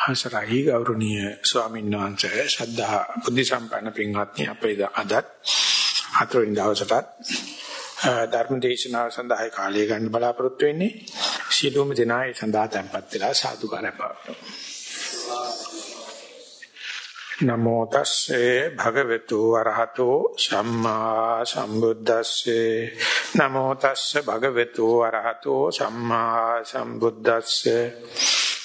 අවසරයි ගෞරවනීය ස්වාමීන් වහන්සේ ශ්‍රද්ධා බුද්ධ සම්පන්න පින්වත්නි අපේ අදත් හතරවෙනි දවසටත් ධර්ම දේශනාව සඳහා කාලය ගන්න බලාපොරොත්තු වෙන්නේ. සියලුම දෙනා ඒ සඳහා tempත් වෙලා සාදුකාරය පවතුන නමෝ තස්සේ භගවතු අරහතෝ සම්මා සම්බුද්දස්සේ. නමෝ තස්සේ භගවතු අරහතෝ සම්මා සම්බුද්දස්සේ.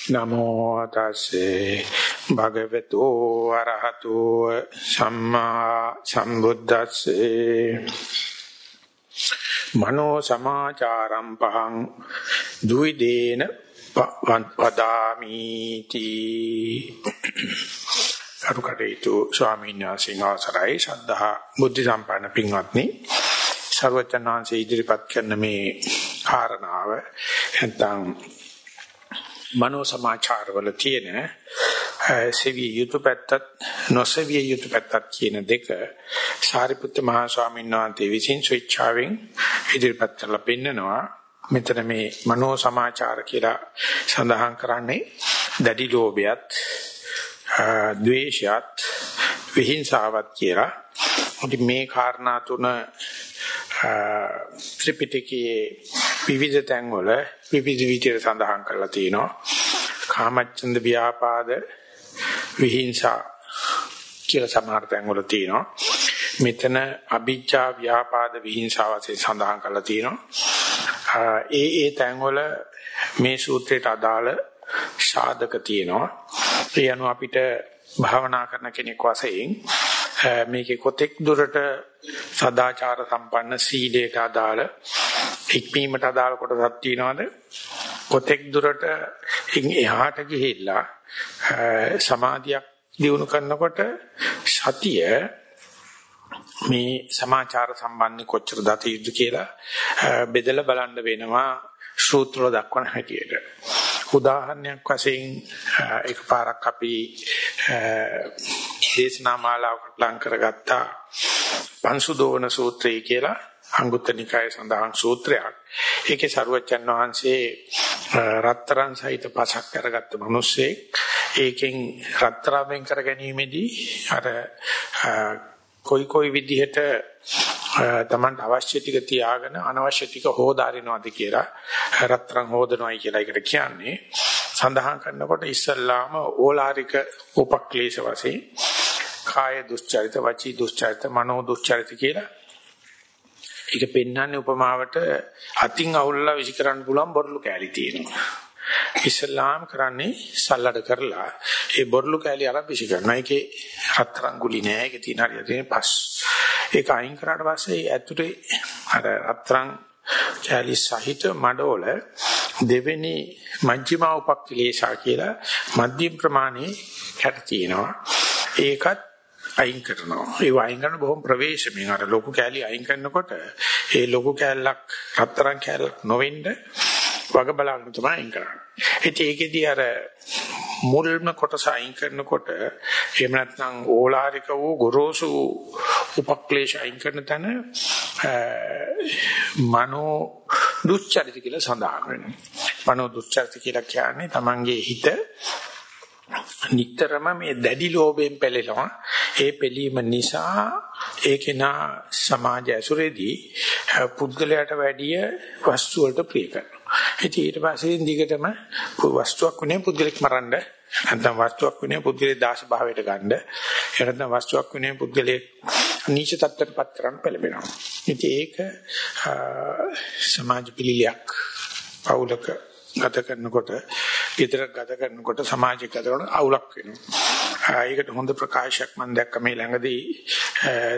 නමෝ තස්සේ භගවතු අරහතු සම්මා සම්බුද්දස්සේ මනෝ සමාචාරම් පහං දුයිදේන වදාමි තී කරුකටේතු ස්වාමීන් වහන්සේ අවසරයි ශ්‍රද්ධා බුද්ධ සම්පන්න පින්වත්නි ਸਰවචනාංශ ඉදිරිපත් කරන මේ කාරණාව නැත්නම් මනෝ සමාචාරවල තියෙන සෙවිය යුතු පැත්තත් නොසෙවිය යුතු පැත්තත් කියන දෙක සාරිපුත්ත මහ ස්වාමීන් වහන්සේ විසින් ස්විච්චාවෙන් ඉදිරිපත් කරලා පෙන්නනවා මෙතන මේ මනෝ සමාචාර කියලා සඳහන් කරන්නේ දැඩි ලෝභයත් ද්වේෂයත් විහිංසාවත් කියලා. ඉතින් මේ කාරණා තුන ත්‍රිපිටකයේ විවිධ තැන්වල විවිධ විදිහට සඳහන් කරලා තියෙනවා. කාමච්ඡන්ද ව්‍යාපාද විහිංසා කියලා සමහර තැන්වල තියෙනවා. මෙතන අභිජ්ජා ව්‍යාපාද විහිංසා වශයෙන් සඳහන් කරලා තියෙනවා. ඒ ඒ තැන්වල මේ සූත්‍රයට අදාළ සාධක තියෙනවා. ඒ අනුව අපිට භාවනා කරන කෙනෙක් වශයෙන් මේකේ කොතෙක් දුරට සදාචාර සම්පන්න සීලයට අදාළ ඉක්මීමට අදාළ කොටසක් තියනවාද? කොතෙක් දුරට එහාට ගිහිල්ලා සමාධියක් දියුණු කරනකොට සතිය මේ සමාචාර සම්බන්ධ කොච්චර දත යුතු කියලා බෙදලා බලන්න වෙනවා සූත්‍ර දක්වන හැටියට. උදාහරණයක් වශයෙන් එකපාරක් අපි දේශනා මාලාවකට ලං කරගත්තා. පංසුදෝවන සූත්‍රය කියලා අංගුත්තර නිකායේ සඳහන් සූත්‍රයක්. ඒකේ සරුවච්චන් වහන්සේ රත්තරන් සහිත පසක් කරගත්ත මිනිස්සේ ඒකෙන් රත්තරන්ෙන් කර ගැනීමේදී අර කොයි කොයි විදිහට තමන්ට අවශ්‍ය ටික තියාගෙන අනවශ්‍ය ටික හොදාරිනවද කියලා රත්තරන් හොදනවයි කියලා එකට කියන්නේ. සඳහන් කරනකොට ඉස්සල්ලාම ඕලාරික උපක්ලේශ වශයෙන් කාය දුස්චරිත වචී දුස්චරිත මනෝ දුස්චරිත කියලා ඒක පෙන්වන්නේ උපමාවට අතින් අවුල්ලා විසි කරන්න පුළුවන් බොරළු කෑලි තියෙනවා. ඉස්ලාම් කරන්නේ සල්ලඩ කරලා ඒ බොරළු කෑලි අරන් විසි කරනවා. ඒකේ හතරන් ගුලි නෑ. ඒකේ තියෙන හරිය තියෙන පස්. ඒක අයින් කරාට පස්සේ ඇතුලේ අර හතරන් කෑලි සහිත මඩෝල දෙවෙනි මජ්ක්‍ධිමා උපක්ඛලේශා කියලා මධ්‍යම ප්‍රමාණයේ කැට තියෙනවා. ඒකත් අයින් කරනවා. ඒ වයින් කරන බොහොම ප්‍රවේශමෙන් අර ලොකු කෑලි අයින් කරනකොට ඒ ලොකු කෑල්ලක් රත්තරන් කෑල්ලක් නොවෙන්න වග බලන්න තමයි අයින් කරන්නේ. ඉතින් ඒකෙදී අර මුල්ම කොටස අයින් කරනකොට එහෙම නැත්නම් ඕලාරික වූ ගොරෝසු උපක්ලේශ අයින් කරන තැන මනෝ දුස්චරිත කියලා සඳහන් වෙනවා. මනෝ දුස්චරිත කියලා කියන්නේ Tamange හිත නිතරම මේ දැඩි ලෝභයෙන් පෙළෙනවා. ඒ පෙළීම නිසා ඒකේනා සමාජ ඇසුරේදී පුද්ගලයාට වැඩිය වස්තු වලට ප්‍රිය කරනවා. ඉතින් ඊට පස්සේ දිගටම වස්තුවක් වෙනේ පුද්ගලෙක් මරන්න නැත්නම් වස්තුවක් වෙනේ පුද්ගලයේ දාශ භාවයට ගන්න. එහෙම නැත්නම් වස්තුවක් වෙනේ පුද්ගලයේ නීච තත්ත්වයටපත් කරන්න පෙළඹෙනවා. ඉතින් ඒක සමාජ පිළිලයක් පෞලක ගත කරනකොට ගෙදර ගත කරනකොට සමාජික ගත කරන අවුලක් වෙනවා. ඒකට හොඳ ප්‍රකාශයක් මම දැක්ක මේ ළඟදී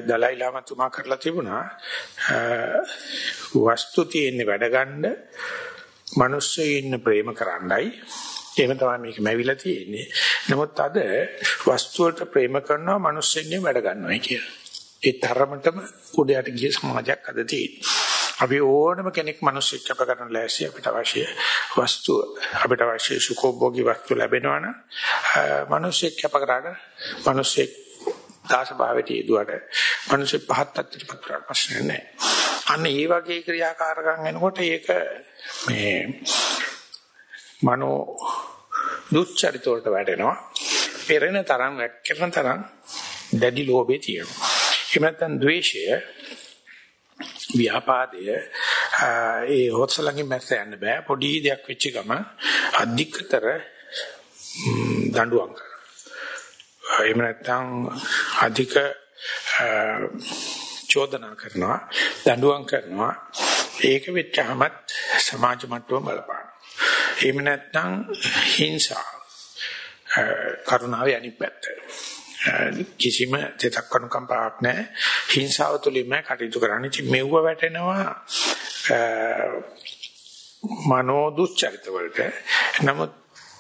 දලයි ලාමතුමා කරලා තිබුණා. වස්තු තියෙන්නේ වැඩ ගන්න මිනිස්සු ඉන්න ප්‍රේම කරන්නයි එහෙම තමයි මේක මැවිලා තියෙන්නේ. නමුත් අද වස්තු වලට ප්‍රේම කරනවා මිනිස්සුන්ගෙන් වැඩ ගන්නවා කියලා. ඒ තරමටම උඩයට ගිය සමාජයක් අද තියෙනවා. අපි ඕනම කෙනෙක් මිනිස්සෙක් කැප කරන ලෑස්ති අපිට අවශ්‍ය වස්තුව අපිට අවශ්‍ය සුඛෝභෝගී වස්තු ලැබෙනවා නම් මිනිස්සෙක් කැප කරාට මිනිස්සෙක් දාස භාවයට යෙදුවට මිනිස්සෙ පහත් තත්ත්වයකට කරන්න ප්‍රශ්න නැහැ. අන්න ඒ වගේ ක්‍රියාකාරකම් එනකොට ඒක මේ මනෝ දුස්චරිත වලට වැටෙනවා. පෙරෙන තරම් වැක්කෙන තරම් දැඩි ලෝභය තියෙනවා. එහෙම නැත්නම් ද්වේෂය ව්‍යාපාදය ඒ හොත්සලංගෙන් මැස්ස යන්න බෑ. පොඩි දෙයක් වෙච්ච ගම අධිකතර දඬුවම් කරනවා. එහෙම නැත්නම් අධික චෝදනා කරනවා දඬුවම් කරනවා. ඒක වෙච්චහමත් සමාජ මට්ටම බලපාන එහෙම නැත්නම් හිංසා කරුණාවේ අනිත් පැත්ත. කිසිම දෙයක් අනුකම්පාවක් නැහැ. හිංසාව තුළින්ම කටයුතු කරන්නේ. ඉතින් මෙව්ව වැටෙනවා මනෝ දුස්චරිත වලට. නමුත්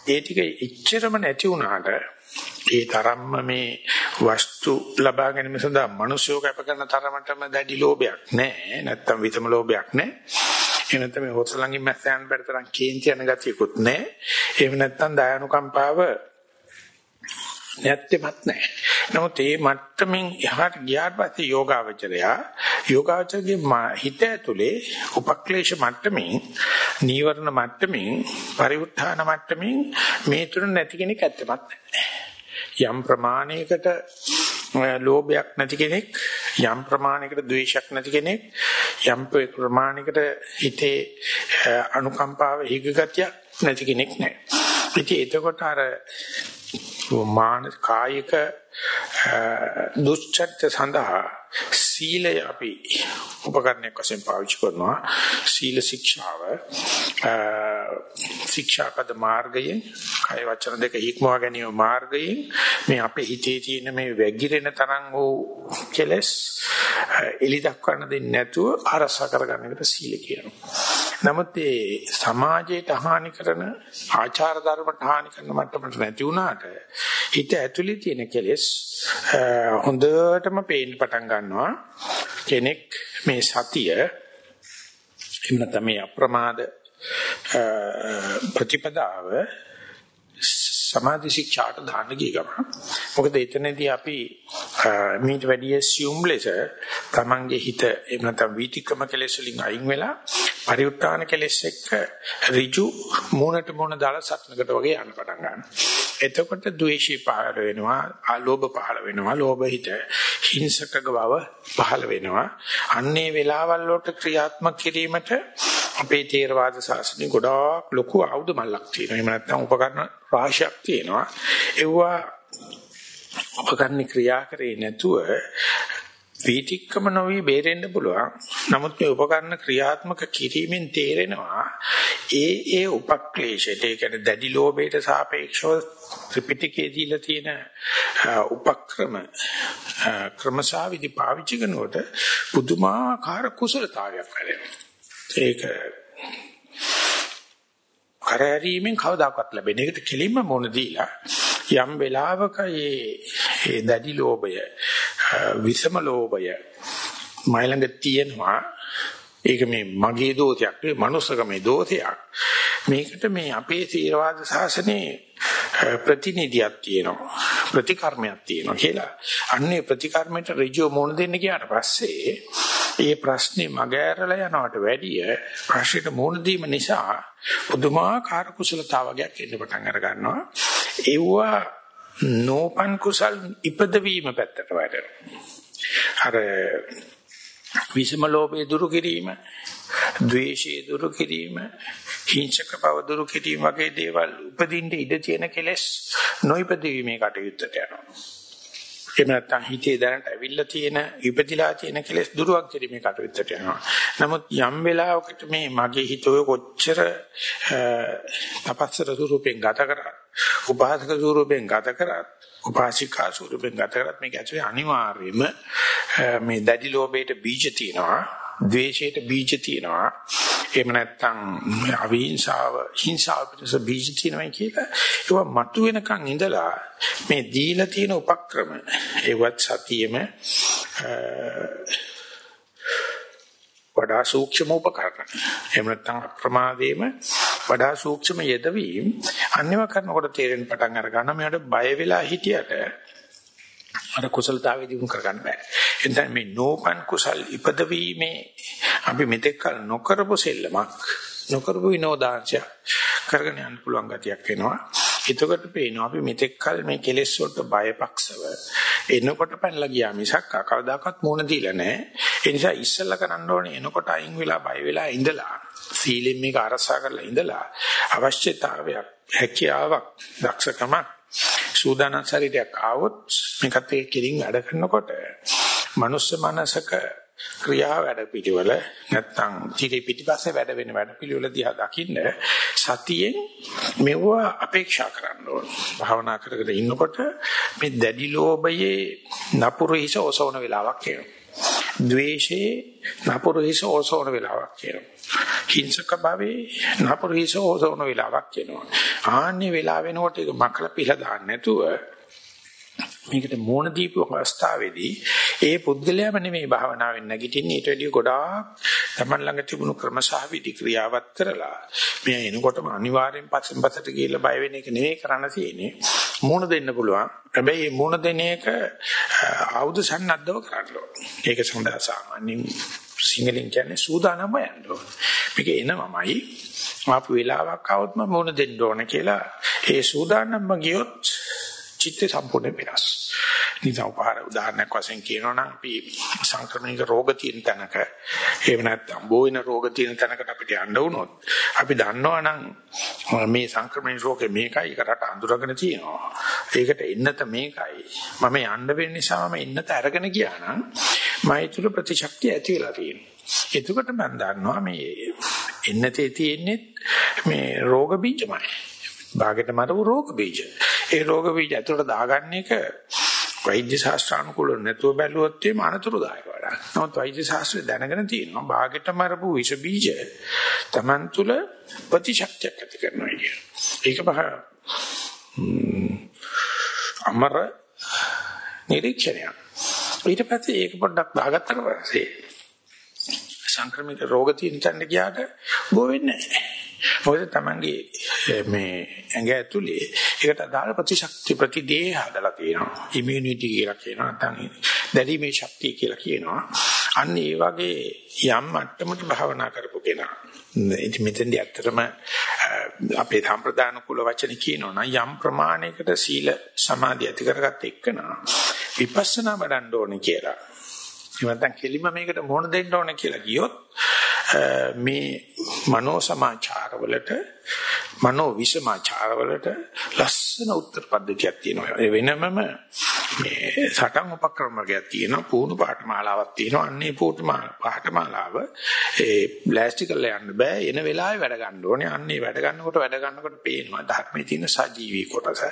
ඒ ටික එච්චරම නැති වුණාට ඒ තරම්ම මේ වස්තු ලබා ගැනීම සඳහා මිනිස්සු කැප කරන තරමටම දැඩි ලෝභයක් නැහැ. නැත්තම් විතම ලෝභයක් නැහැ. එහෙම නැත්නම් මේ හොසලංගින් මැස්සයන් බඩතරන් කේන්ති යන ගතියකුත් නැහැ. එහෙම නැත්නම් දයානුකම්පාව නැත්තේමත් නැහැ. නමුත් මේ මට්ටමින් එහාට ගියාට පස්සේ යෝගාවචරයා යෝගාවචරගේ හිත ඇතුලේ උපක්ලේශ මට්ටමින් නීවරණ මට්ටමින් පරිඋත්ථාන මට්ටමින් මේ තුන නැති කෙනෙක් ඇත්තමත් නැහැ. යම් ප්‍රමාණයකට ලෝභයක් නැති කෙනෙක් යම් ප්‍රමාණයකට ද්වේෂයක් නැති කෙනෙක් යම් ප්‍රමාණයකට හිතේ අනුකම්පාව හිගගතියක් නැති කෙනෙක් නැහැ. ඉතින් එතකොට අර මානසික කායික දුස්චර්ත සඳහා සීලය අපි උපකරණයක් වශයෙන් පාවිච්චි කරනවා. සීල ශික්ෂාව ශික්ෂාපද මාර්ගයෙන් කය වචන දෙක හික්මවා ගැනීම මාර්ගයෙන් මේ අපේ හිතේ තියෙන මේ වැగిරෙන තරම් වූ කෙලස් එලි දක්වන්න දෙන්නේ නැතුව අරස කරගන්න එකට සීල කියනවා. නමුත් ඒ සමාජයට හානි කරන ආචාර ධර්මයට හානි කරන මට්ටමට නැති වුණාට හිත ඇතුලේ තියෙන කෙලෙස් හොඳටම පේන්න පටන් ගන්නවා. කෙනෙක් මේ සතිය එහෙම නැත්නම් මේ අප්‍රමාද ප්‍රතිපදාව සමාධි ශික්ෂාට දාන්න ගිය ගමන්. මොකද එතනදී අපි මීට වැඩි assume ලෙස තමන්ගේ හිත එහෙම නැත්නම් වීතික්‍රම කෙලෙස් වලින් අයින් වෙලා පරිඋත්තාන කෙලෙස් එක්ක ඍජු මූණට මූණ දාලා සත්නකට වගේ යන්න පටන් ගන්නවා එතකොට ද්වේෂය පහළ වෙනවා ආලෝභ පහළ වෙනවා ලෝභ හිත හිංසක බව පහළ වෙනවා අන්නේ වෙලාවල් වලට ක්‍රියාත්මක කිරීමට අපේ තේරවාද ශාස්ත්‍රයේ ගොඩාක් ලොකු ආයුධ මල්ලක් තියෙනවා. එහෙම නැත්නම් උපකරණ රාශියක් තියෙනවා. ඒවා උපකරණ ක්‍රියා කරේ නැතුව වීතික්කම නොවි බේරෙන්න පුළුවන්. නමුත් මේ උපකරණ ක්‍රියාත්මක කිරීමෙන් තේරෙනවා ඒ ඒ උපක්ලේශයට ඒ කියන්නේ දැඩි ලෝභයට සාපේක්ෂව ත්‍රිපිටකයේ දීලා තියෙන උපක්‍රම ක්‍රමසාවිදි පාවිච්චි කරනකොට පුදුමාකාර කුසලතාවයක් වැඩෙනවා. ඒක කරහැරීමෙන් කවදාකවත් ලැබෙන එකට කෙලින්ම මොන දීලා යම් වෙලාවක මේ දැඩි ලෝභය විසම ලෝභය මයිලඟ තියෙනවා. ඒක මේ මගේ දෝෂයක් නෙවෙයි මනුස්සකමේ දෝෂයක්. මේකට මේ අපේ සීලවාද ශාසනයේ ප්‍රතිනිධියක් තියෙනවා ප්‍රතිකර්මයක් තියෙනවා කියලා. අන්නේ ප්‍රතිකර්මයට ඍජුව මොන දෙන්න ගියාට පස්සේ ඒ ප්‍රශ්නේ මගහැරලා යනවට වැඩිය ප්‍රශ්නෙට මුහුණ දීම නිසා පුදුමාකාර කුසලතාවයක් එන්න පටන් අර ගන්නවා. ඒවා නෝපන් කුසල් ඉපදවීම පැත්තට වැඩෙනවා. අර විසම ලෝභය දුරු කිරීම, ද්වේෂය දුරු කිරීම, හිංසක බව දුරු කිරීම වගේ දේවල් උපදින්න ඉඩ තියෙන කෙලෙස් නොයිපදවීමේ කටයුත්තට යනවා. එහෙම නැත්නම් හිතේ දැනට ඇවිල්ලා තියෙන ඉපදිලා තියෙන කෙලෙස් දුරුවක් කිරීමේ කටයුත්තට යනවා. නමුත් යම් වෙලාවකට මේ මගේ හිතේ කොච්චර තපස්සර ස්වරූපෙන් ගත කරා උපාසක ස්වරූපෙන් ගත කරා උපාසිකා ස්වරූපෙන් ගත කරත් මේක ඇතුලේ අනිවාර්යයෙන්ම මේ දැඩි ලෝභයට බීජ තියෙනවා ද්වේෂයට බීජ තියෙනවා එහෙම නැත්නම් අවිහිංසාව හිංසාව පිටස බීජ තියෙනවා කියලා. ඒවා මතු වෙනකන් ඉඳලා මේ දීලා තියෙන උපක්‍රම ඒවත් සතියෙම වඩා සූක්ෂම උපකරණ. එහෙම නැත්නම් අප්‍රමාදයේම වඩා සූක්ෂම යෙදවීම අන්‍යව කරනකොට තේරෙන පටන් අර ගන්න මේකට බය වෙලා හිටියට අර කුසලතාවය දිනු කරගන්න බෑ. එතන මේ නෝපන් කුසල් ඉපදවීමේ අපි මෙතෙක් කල නොකරපු සෙල්ලමක් නොකරපු විනෝදාංශය කරගෙන යන්න පුළුවන් ගතියක් වෙනවා. එතකොට පේනවා අපි මෙතෙක් කල මේ කෙලෙස් වලට බයපක්ෂව එනකොට පැනලා ගියා මිසක් කවදාකවත් මුණ දීලා නැහැ. ඒ නිසා ඉස්සෙල්ලා කරන්න ඕනේ එනකොට අයින් වෙලා බය වෙලා ඉඳලා සීලෙන් මේක අරසා කරලා ඉඳලා අවශ්‍යතාවයක් හැකියාවක් දක්ෂකමක් සූදානම් ශරීරයක් ආවොත් මේකත් එක්ක කිරින් වැඩ කරනකොට මනුස්ස මනසක ක්‍රියා වැඩ පිළිවෙල නැත්තම් චිරි පිටිපස්සේ වැඩ වෙන වැඩ පිළිවෙල දිහා දකින්න සතියෙන් මෙව අපේක්ෂා කරන්න ඕන. භාවනා කරගෙන ඉන්නකොට මේ දැඩි ලෝභයේ නපුරු හිස ඔසවන වෙලාවක් එනවා. ද්වේෂයේ නපුරු හිස ඔසවන වෙලාවක් එනවා. හිංසක භාවයේ නපුරු හිස ඔසවන වෙලාවක් එනවා. ආන්නේ වෙලාව වෙනකොට ඒක මකල පිළ දාන්න නැතුව මේකට මෝන දීපු අවස්ථාවේදී ඒ පුද්ගලයාම නෙමෙයි භාවනාවෙන් නැගිටින්නේ. ඊට වැඩිය ගොඩාක් Taman ළඟ තිබුණු ක්‍රමසහ විදි ක්‍රියාවත් කරලා මේ එනකොටම අනිවාර්යෙන් පස්සෙන් පස්සට ගිහිල්ලා බය වෙන එක නෙවෙයි කරන්න තියෙන්නේ. මෝන දෙන්න පුළුවන්. හැබැයි මේ මෝන දෙන එක ආයුධ සන්නද්ධව කරන්න ඕනේ. ඒක සඳහා සාමාන්‍යයෙන් සිංහලෙන් කියන්නේ සූදානම්ම යන්න ඕනේ. මේක එනමමයි ආපු වෙලාවක් આવොත් මම මොන දෙන්න ඕන කියලා. ඒ සූදානම්ම ගියොත් චිත්තේ සම්පූර්ණ වෙනස්. නිසා උපහාර උදාහරණයක් වශයෙන් කියනවා නම් අපි සංක්‍රමණික රෝග තියෙන තැනක එහෙම නැත්නම් බෝයින රෝග තියෙන තැනකට අපිට යන්න වුණොත් අපි දන්නවා නම් මේ සංක්‍රමණික රෝගේ මේකයි ඒකට අඳුරගෙන තියෙනවා. ඒකට එන්නත මේකයි. මම යන්න වෙන නිසා මම එන්නත අරගෙන ගියා නම් මෛත්‍රී ප්‍රතිශක්තිය ඇති වෙලා තියෙනවා. එතකොට මම දන්නවා මේ එන්නතේ තියෙන්නේ මේ රෝග බීජමයි. භාගයට මරපු රෝග බීජ. ඒ රෝග බීජ ඇතුළට දාගන්න එක වෛද්‍ය ශාස්ත්‍රානුකූල නැතුව බැලුවොත් එimhe අනතුරුදායක වැඩක්. නමුත් වෛද්‍ය ශාස්ත්‍රය දැනගෙන තියෙනවා භාගයට මරපු විෂ බීජ Taman තුල ප්‍රතිශක්තියක් ඇති කරනවා කියන. ඒක බහ අමර නිරීක්ෂණයක්. ඊට පස්සේ ඒක පොඩ්ඩක් දාගත්තට පස්සේ සංක්‍රමිත රෝග තියෙන තැනට ගියාට බෝ වෙන්නේ නැහැ. මොකද තමන්ගේ මේ ඇඟ ඇතුලේ ඒකට අදාළ ප්‍රතිශක්ති ප්‍රතිදේහ හදලා තියෙනවා. ඉමුනිටි කියලා කියනවා නැත්නම් දැරීමේ ශක්තිය කියලා කියනවා. අන්න ඒ වගේ යම් මට්ටමක භාවනා කරපු කෙනා ඉතින් මෙතෙන්දී ඇත්තටම අපේ සම්ප්‍රදාන කුල වචන කියනවනම් යම් ප්‍රමාණයකට සීල සමාධි ඇති කරගත්ත එක්කනා විපස්සනා වඩන්න ඕනේ කියලා. එහෙම නැත්නම් කෙලිම මේකට මොන දෙන්න ඕනේ කියලා කියොත් මේ මනෝ සමාචාරවලට මනෝ විසමාචාරවලට ලස්සන උත්තර පද්ධතියක් තියෙනවා. ඒ වෙනමම මේ සටන් උපක්‍රම වර්ගයක් තියෙනවා. පුහුණු පාඨමාලාවක් තියෙනවා. අන්නේ පුහුණු පාඨමාලාව ඒ ප්ලාස්ටිකල් යන්න බෑ. එන වෙලාවේ වැඩ ගන්න ඕනේ. අන්නේ වැඩ ගන්නකොට වැඩ ගන්නකොට පේනවා ධර්මයේ තියෙන සජීවී කොටස.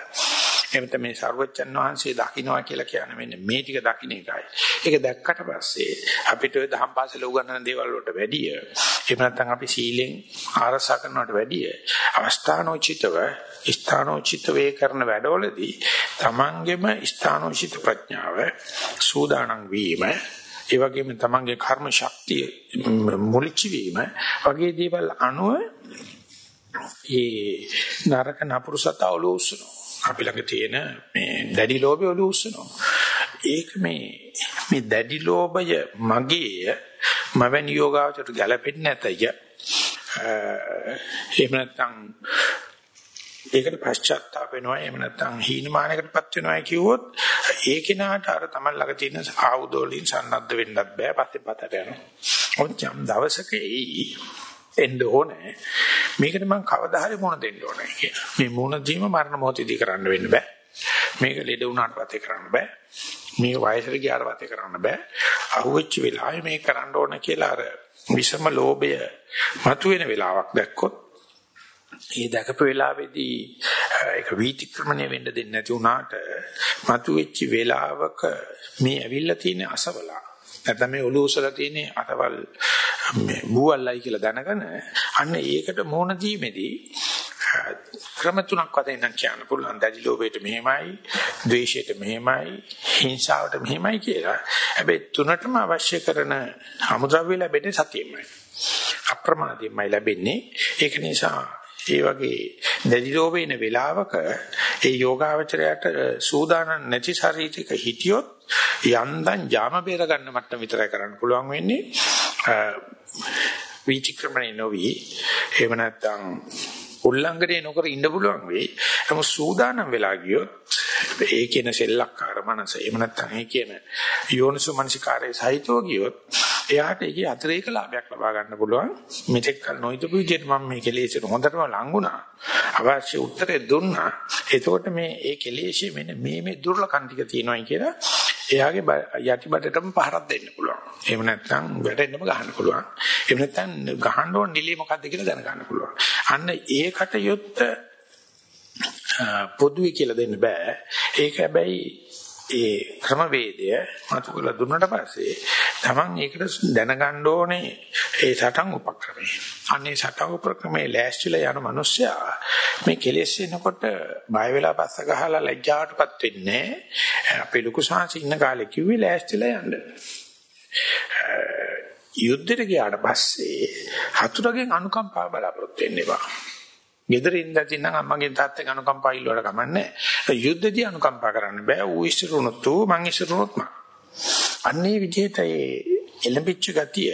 එහෙනම් මේ සර්වජන් වහන්සේ දකින්නවා කියලා කියන්නේ මෙන්න මේ ටික දකින්න එකයි. ඒක දැක්කට පස්සේ අපිට ওই දහම් පාසල උගන්වන දේවල් වලට වැඩිය එහෙම නැත්නම් අපි සීලෙන් ආරසා කරනවට වැඩිය අවස්ථානෝචිතව ස්ථානෝචිත වේ කරන වැඩවලදී තමන්ගෙම ස්ථානෝචිත ප්‍රඥාව සූදානම් වීම ඒ වගේම තමන්ගේ කර්ම ශක්තිය මුලිච්ච වීම වගේ දේවල් අනුව ඒ නරක නපුරු සතා ඔලෝසනවා අපි ළඟ තියෙන මේ දැඩි ලෝභය ඔලු උස්සනවා. ඒක මේ මේ දැඩි ලෝභය මගේය මවැනි යෝගාවචරට ගැලපෙන්නේ නැතය. එහෙම නැත්නම් ඒකට පශ්චාත්තාප වෙනවා එහෙම නැත්නම් හීනමානයකටපත් වෙනවා කිව්වොත් ඒ කෙනාට අර තමන් ළඟ තියෙන ආයුධ වලින් සන්නද්ධ වෙන්නත් බෑ පස්සේ පතට යනවා. ඔච්චම් දවසක එයි එන්න ඕනේ. මේකට මම කවදා හරි මොන දෙන්න ඕනේ කියලා. මේ මොන දීම මරණ මොහොතදී කරන්න වෙන්න බෑ. මේක ලෙඩ වුණාට පස්සේ කරන්න බෑ. මේක වයසට ගියාට පස්සේ කරන්න බෑ. අහුවෙච්ච වෙලාවේ මේක කරන්න ඕන කියලා අර විෂම ලෝභය මතුවෙන වෙලාවක් දැක්කොත් ඒ දැකපු වෙලාවේදී ඒක වීතික්‍රමණය වෙන්න දෙන්නේ නැති වුණාට මතුවෙච්ච වෙලාවක මේ ඇවිල්ලා තියෙන අසවලා නැත්නම් මේ ඔලුව උසලා තියෙන අතවල් මේ බූවල්ලයි කියලා දැනගෙන අන්න ඒකට මොන දීමේදී ක්‍රම තුනක් වශයෙන් නම් කියන්න පුළුවන් දැඩි ලෝභයට මෙහෙමයි, ද්වේෂයට මෙහෙමයි, හිංසාවට මෙහෙමයි කියලා. හැබැයි තුනටම අවශ්‍ය කරන අමුද්‍රව්‍ය ලැබෙන්නේ සතියෙමයි. අප්‍රමාදයෙන්මයි ලැබෙන්නේ. ඒක නිසා ඒ වගේ දැඩි ලෝභේන වෙලාවක ඒ යෝගාවචරයට සූදානම් නැති ශරීරික හිටියොත් යන්දන් ජාම බේර ගන්න මට්ටම විතරයි කරන්න පුළුවන් වෙන්නේ. විචක්‍රමණේ නොවි එහෙම නැත්නම් උල්ලංඝනය නොකර ඉන්න පුළුවන් වෙයි. නමුත් සූදානම් වෙලා ගියොත් ඒ කියන සෙල්ලක්කාර මනස එහෙම නැත්නම් ඒ කියන යෝනිසු මනසිකාරයේ සහිතව ගියොත් එයාට ඒකේ අතිරේක ලාභයක් ලබා ගන්න පුළුවන්. මෙතෙක් කල නොහිතපු විදිහට මම මේ කෙලෙසට හොඳටම ලඟුණා. අවශ්‍ය උත්තරේ දුන්නා. එතකොට මේ ඒ කෙලෙෂේ මෙන්න මේ මේ දුර්ලකම් ටික තියෙනවායි කියලා එයාගේ යටිබඩටම පහරක් දෙන්න පුළුවන්. එහෙම නැත්නම් වැටෙන්නම ගහන්න පුළුවන්. එහෙම නැත්නම් ගහන්න ඕන නිලිය මොකද්ද කියලා දැනගන්න පුළුවන්. අන්න ඒකට යොත්ත පොදුයි කියලා දෙන්න බෑ. ඒක හැබැයි ඒ ක්‍රමවේදය මතු කළ දුන්නට පස්සේ Taman ඒකට දැනගන්න ඕනේ ඒ සටන් උපක්‍රමය. අන්නේ සටන් උපක්‍රමයේ ලෑස්තිලා යන මිනිස්සයා මේ කෙලෙස් එනකොට බය වෙලා පස්ස ගහලා ලැජ්ජාවටපත් වෙන්නේ අපේ ලොකු සාංශ ඉන්න කාලේ කිව්වේ ලෑස්තිලා යන්න. යුද්ධෙට ගියාට පස්සේ හතුරගෙන් අනුකම්පාව බලාපොරොත්තු වෙන්න එපා. ගෙදර ඉඳලා නම් අම්මගේ තාත්තගේ අනුකම්පා ඉල්ලුවට කමන්නේ. යුද්ධදී අනුකම්පා කරන්න බෑ. ඌ ඉස්සරුණොත් ඌ මං ඉස්සරුණොත් මං. අන්නේ විදිහට ඒ එළඹිච්ච ගතිය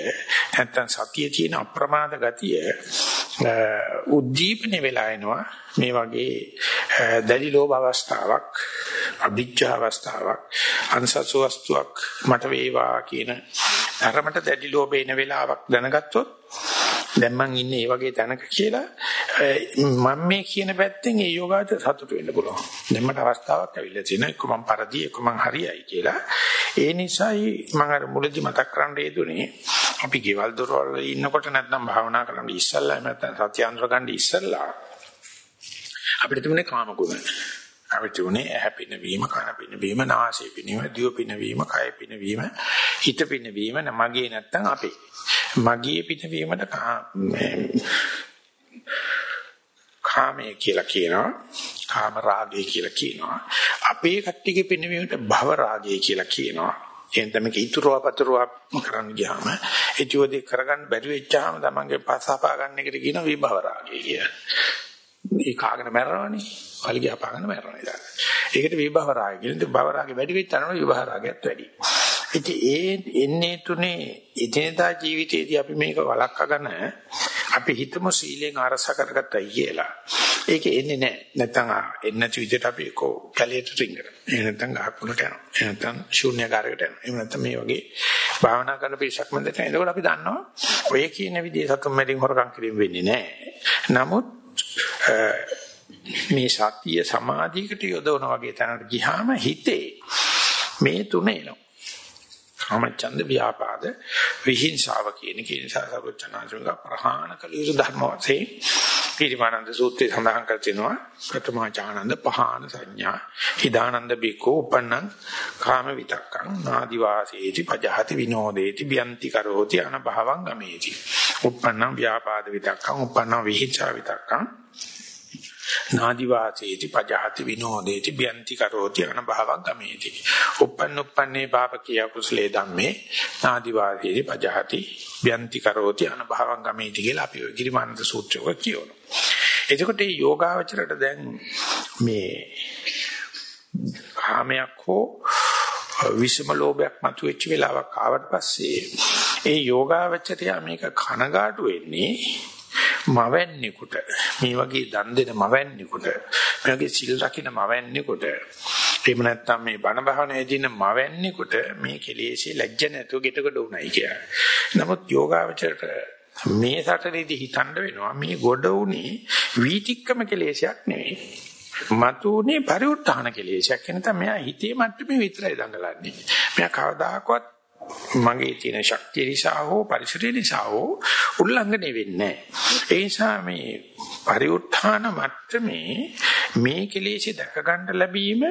නැත්තම් සතිය තියෙන අප්‍රමාද ගතිය උද්දීපන වෙලා එනවා මේ වගේ දැඩි ලෝභ අවස්ථාවක් අභිජ්ජා අවස්ථාවක් අන්සසු වස්තුවක් මට වේවා කියන ධර්මයට දැඩි ලෝභ එන වෙලාවක් දැනගත්තොත් දැන් මං ඉන්නේ මේ වගේ තැනක කියලා මම මේ කියන පැත්තෙන් ඒ යෝගාට සතුට වෙන්න පුළුවන්. දැන් මට අවස්ථාවක් ඇවිල්ලා තියෙනවා එක්ක මං පරදී එක්ක මං හරියයි කියලා. ඒ නිසායි මම අර මුලදි මතක් කරන්න හේතුනේ අපි ගෙවල් දොරවල් ඉන්නකොට නැත්නම් භාවනා කරන්න ඉස්සල්ලා නැත්නම් සත්‍ය අඳුර ගන්න ඉස්සල්ලා අපිට තිබුණේ කාම ගුණ. අපිට තිබුණේ ඇහැ පිනවීම, කන පිනවීම, නාසය පිනවීම, දිව පිනවීම, කය පිනවීම, හිත පිනවීම මගේ නැත්නම් අපේ. මගේ පිනවීමට කාමයේ කියලා කියනවා. කාම රාගය කියලා කියනවා. අපේ කට්ටියගේ පිනවීමට භව රාගය කියලා කියනවා. එහෙනම් මේක ඉතුරුව පතුරුව කරන්න ගියාම ඒටිවදී කරගන්න බැරි වෙච්චාම තමන්ගේ පස්සපා ගන්න එකට කියන විභව රාගය කියලා. ඒ කාගෙන මැරනවනේ. වලිගය අපාගෙන මැරනවා ඉතින්. ඒකට විභව රාගය කියන්නේ භව රාගය වැඩි වෙච්චාම විභව රාගයත් වැඩි. ඉතින් ඒ එන්නේ තුනේ එදිනදා ජීවිතයේදී අපි මේක වළක්වාගෙන අපි හිතමු සීලෙන් අරස කරගත්තයි කියලා. ඒක එන්නේ නැහැ. නැත්තම් එන්නේ නැති විදිහට අපි කො කැලියට රින්ගන. එහෙම නැත්තම් ගහකුණට යනවා. එහෙම නැත්තම් ශූන්‍යකාරයකට යනවා. එහෙම නැත්තම් මේ වගේ භාවනා කරන පිරිසක් මැදට එනකොට අපි දන්නවා ඔය කියන විදිහේ සතුම් මැදින් හොරකම් කිරීම වෙන්නේ නැහැ. නමුත් මේ සතිය සමාධියකට යොදවන වගේ තැනකට ගියාම හිතේ මේ තුන එනවා. කාමච්ඡන්ද ව්‍යාපාද විහිංසාව කියන කේ නිසා සරුවචනාංශක ප්‍රහාණ කළ යුතු ධර්ම වශයෙන් පිරිමානන්ද සූත්‍රයේ සඳහන් කර තිනවා. ප්‍රථමාචානන්ද පහාන සංඥා හිදානන්ද බිකෝ උපන්නං කාම විතක්කං නාදි වාසේති පජහති විනෝදේති බියන්ති කරෝති අනභවං ගමේති. උපන්නං ව්‍යාපාද විතක්කං උපන්නං විහිංසා විතක්කං. නාදි වාසේති පජහති විනෝදේති බියන්ති කරෝති අනභවං ගමේති. uppන්න uppන්නේ පාපකිය කුසලේ ධම්මේ නාදි වාසේති පජහති බියන්ති කරෝති අනභවං ගමේති කියලා අපි ඔය ගිරිමානන්ද සූත්‍රයක කියනවා. එතකොට මේ යෝගාවචරයට දැන් මේ කාමයක් හෝ විෂම ලෝභයක් මතුවෙච්ච වෙලාවක් ආවට පස්සේ ඒ යෝගාවචරය මේක කනගාටු වෙන්නේ මවන්නේකට මේ වගේ දන් දෙන මවන්නේකට මේ වගේ සිල් රකින්න මවන්නේකට එහෙම නැත්නම් මේ බණ භාවනාවේදී මවන්නේකට මේ කෙලෙසේ ලැජ්ජ නැතුව ගෙටකොට උණයි කියලා. නමුත් යෝගාවචරයට මේ සැටේදී හිතන්න වෙනවා මේ ගොඩ උනේ වීතික්කම කෙලෙසයක් නෙවෙයි. මතුනේ පරිඋත්ථාන කෙලෙසයක්. එනතම මෙයා හිතේ මට්ටමේ විතරයි දඟලන්නේ. මෙයා කවදාකවත් මගේ තියෙන ශක්තිය නිසා හෝ පරිසරය නිසා හෝ උල්ලංඝනය වෙන්නේ නැහැ. ඒ නිසා මේ පරිඋත්ථාන මට්ටමේ මේ කෙලෙසි දැක ගන්න ලැබීම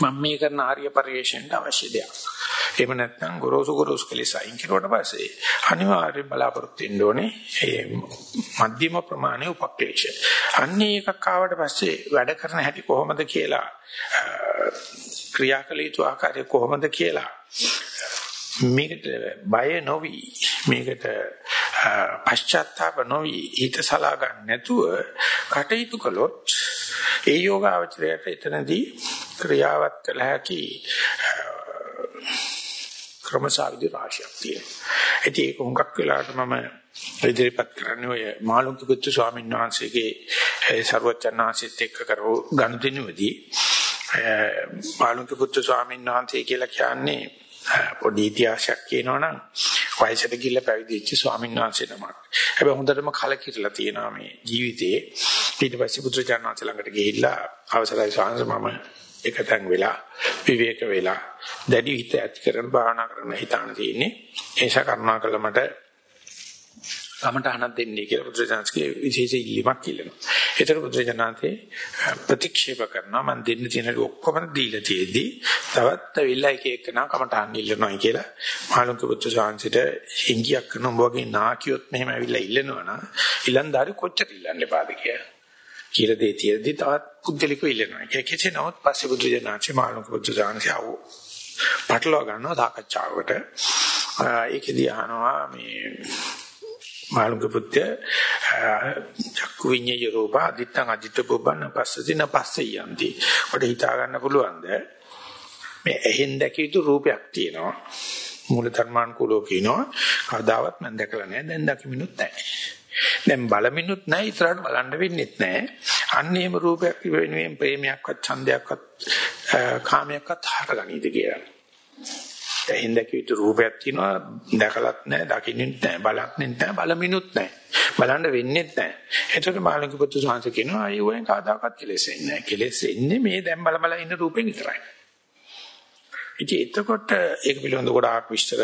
මම මේ කරන ආර්ය පරිශ්‍රයට අවශ්‍ය දෙයක්. එහෙම නැත්නම් ගොරෝසු ගොරෝසු කෙලෙස අයින් කරුවට පස්සේ අනිවාර්යයෙන් බලාපොරොත්තු වෙන්න ඕනේ මේ මධ්‍යම ප්‍රමාණයේ උපක්ලේශ. අන්නේ එකක් ආවට පස්සේ වැඩ කරන හැටි කොහොමද කියලා ක්‍රියාකල යුතු ආකාරය කොහොමද කියලා මේකට බය නොවි මේකට පශ්චාත්තාප නොවි ඊට සලා ගන්න නැතුව කටයුතු කළොත් ඒ යෝගාවචරයට එතනදී ක්‍රියාවත් කළ හැකි ක්‍රමසාවිදි රාශියක් තියෙනවා. ඉතින් ඒක හුඟක් වෙලාවට මම ඉදිරිපත් කරන්නේ ඔය මාළුන්ක පුත්තු ස්වාමීන් වහන්සේගේ ਸਰවචන්නාසිත එක්ක කරව ගනුදෙනුවේදී මාළුන්ක පුත්තු ස්වාමීන් වහන්සේ කියලා කියන්නේ පොඩි ඉතිහාසයක් කියනවනම් වයසට ගිහිල්ලා පැවිදිච්ච ස්වාමීන් වහන්සේ නමක්. හැබැයි හොඳටම කලකිරලා තියෙනවා මේ ජීවිතේ. ඊට පස්සේ පුත්‍රජානනාථ ළඟට ගිහිල්ලා අවසරයි ස්වාමීන් මම එකතෙන් වෙලා විවේක වෙලා දැඩි හිත ඇති කරගෙන භාවනා කරන්න හිතාන තියෙන්නේ. ඒ නිසා කරුණා කළ මට කමටහනක් දෙන්නේ කියලා බුදුරජාණන්ගේ විශේෂ ඉල්ලීමක් ඉල්ලනවා. ඒතර බුදුරජාණන්සේ ප්‍රතික්ෂේප කරනවා මම දෙන්න තියෙන ඔක්කොම දීලා තියෙද්දි තවත් වෙලා එක එක නා කමටහන් ඉල්ලනවා කියලා මාළුක බුදුසාංශිට හිංගියක් කරන උඹ වගේ නාකියොත් මෙහෙම ඇවිල්ලා ඉල්ලනවා නම් ඉලන්දාරි කොච්චර ඉල්ලන්න එපාද කියලා. කියලා දේ තියෙද්දි තවත් පුද්ගලිකව ඉල්ලනවා. ඒක කෙසේ නමුත් පස්සේ බුදුරජාණන්සේ මාළුක බුදුසාංශය ආව පටලවා ගන්නවා සාකච්ඡාවකට. ඒකෙදී අහනවා මේ මාළුක පුත්‍ය චක්කු විඤ්ඤය රූප අදිත්තං අදිත්ත පුබ්බන්න පස්සදින පස්සේ යන්ති. ඔට හිතා ගන්න පුළුවන්ද? මේ ඇහෙන් දැකිය යුතු රූපයක් තියෙනවා. මූල ධර්මානුකූලව කියනවා. කවදාවත් මම දැකලා නැහැ. දැන් දකිමිනුත් නැහැ. දැන් බලමිනුත් නැහැ. ඉතරට බලන්න වෙන්නේත් නැහැ. අන්න එහෙම රූපයක් වෙනුවෙන් ප්‍රේමයක්වත් ඡන්දයක්වත් කාමයක්වත් හරගනීද කියලා. ඇහෙන් දැකිය යුතු රූපයක් තියෙනවා දැකලත් නැහැ දකින්නෙත් නැහැ බලන්නෙත් නැහැ බලමිනුත් නැහැ බලන්න වෙන්නේත් නැහැ එතකොට මාළික පුතු සාංශ කියනවා අය වයින් කාදාකත් කෙලෙස් එන්නේ නැහැ කෙලෙස් එන්නේ මේ දැන් බල බල ඉන්න රූපෙන් විතරයි ඉතින් එතකොට ඒක පිළිබඳව ගොඩාක් විස්තර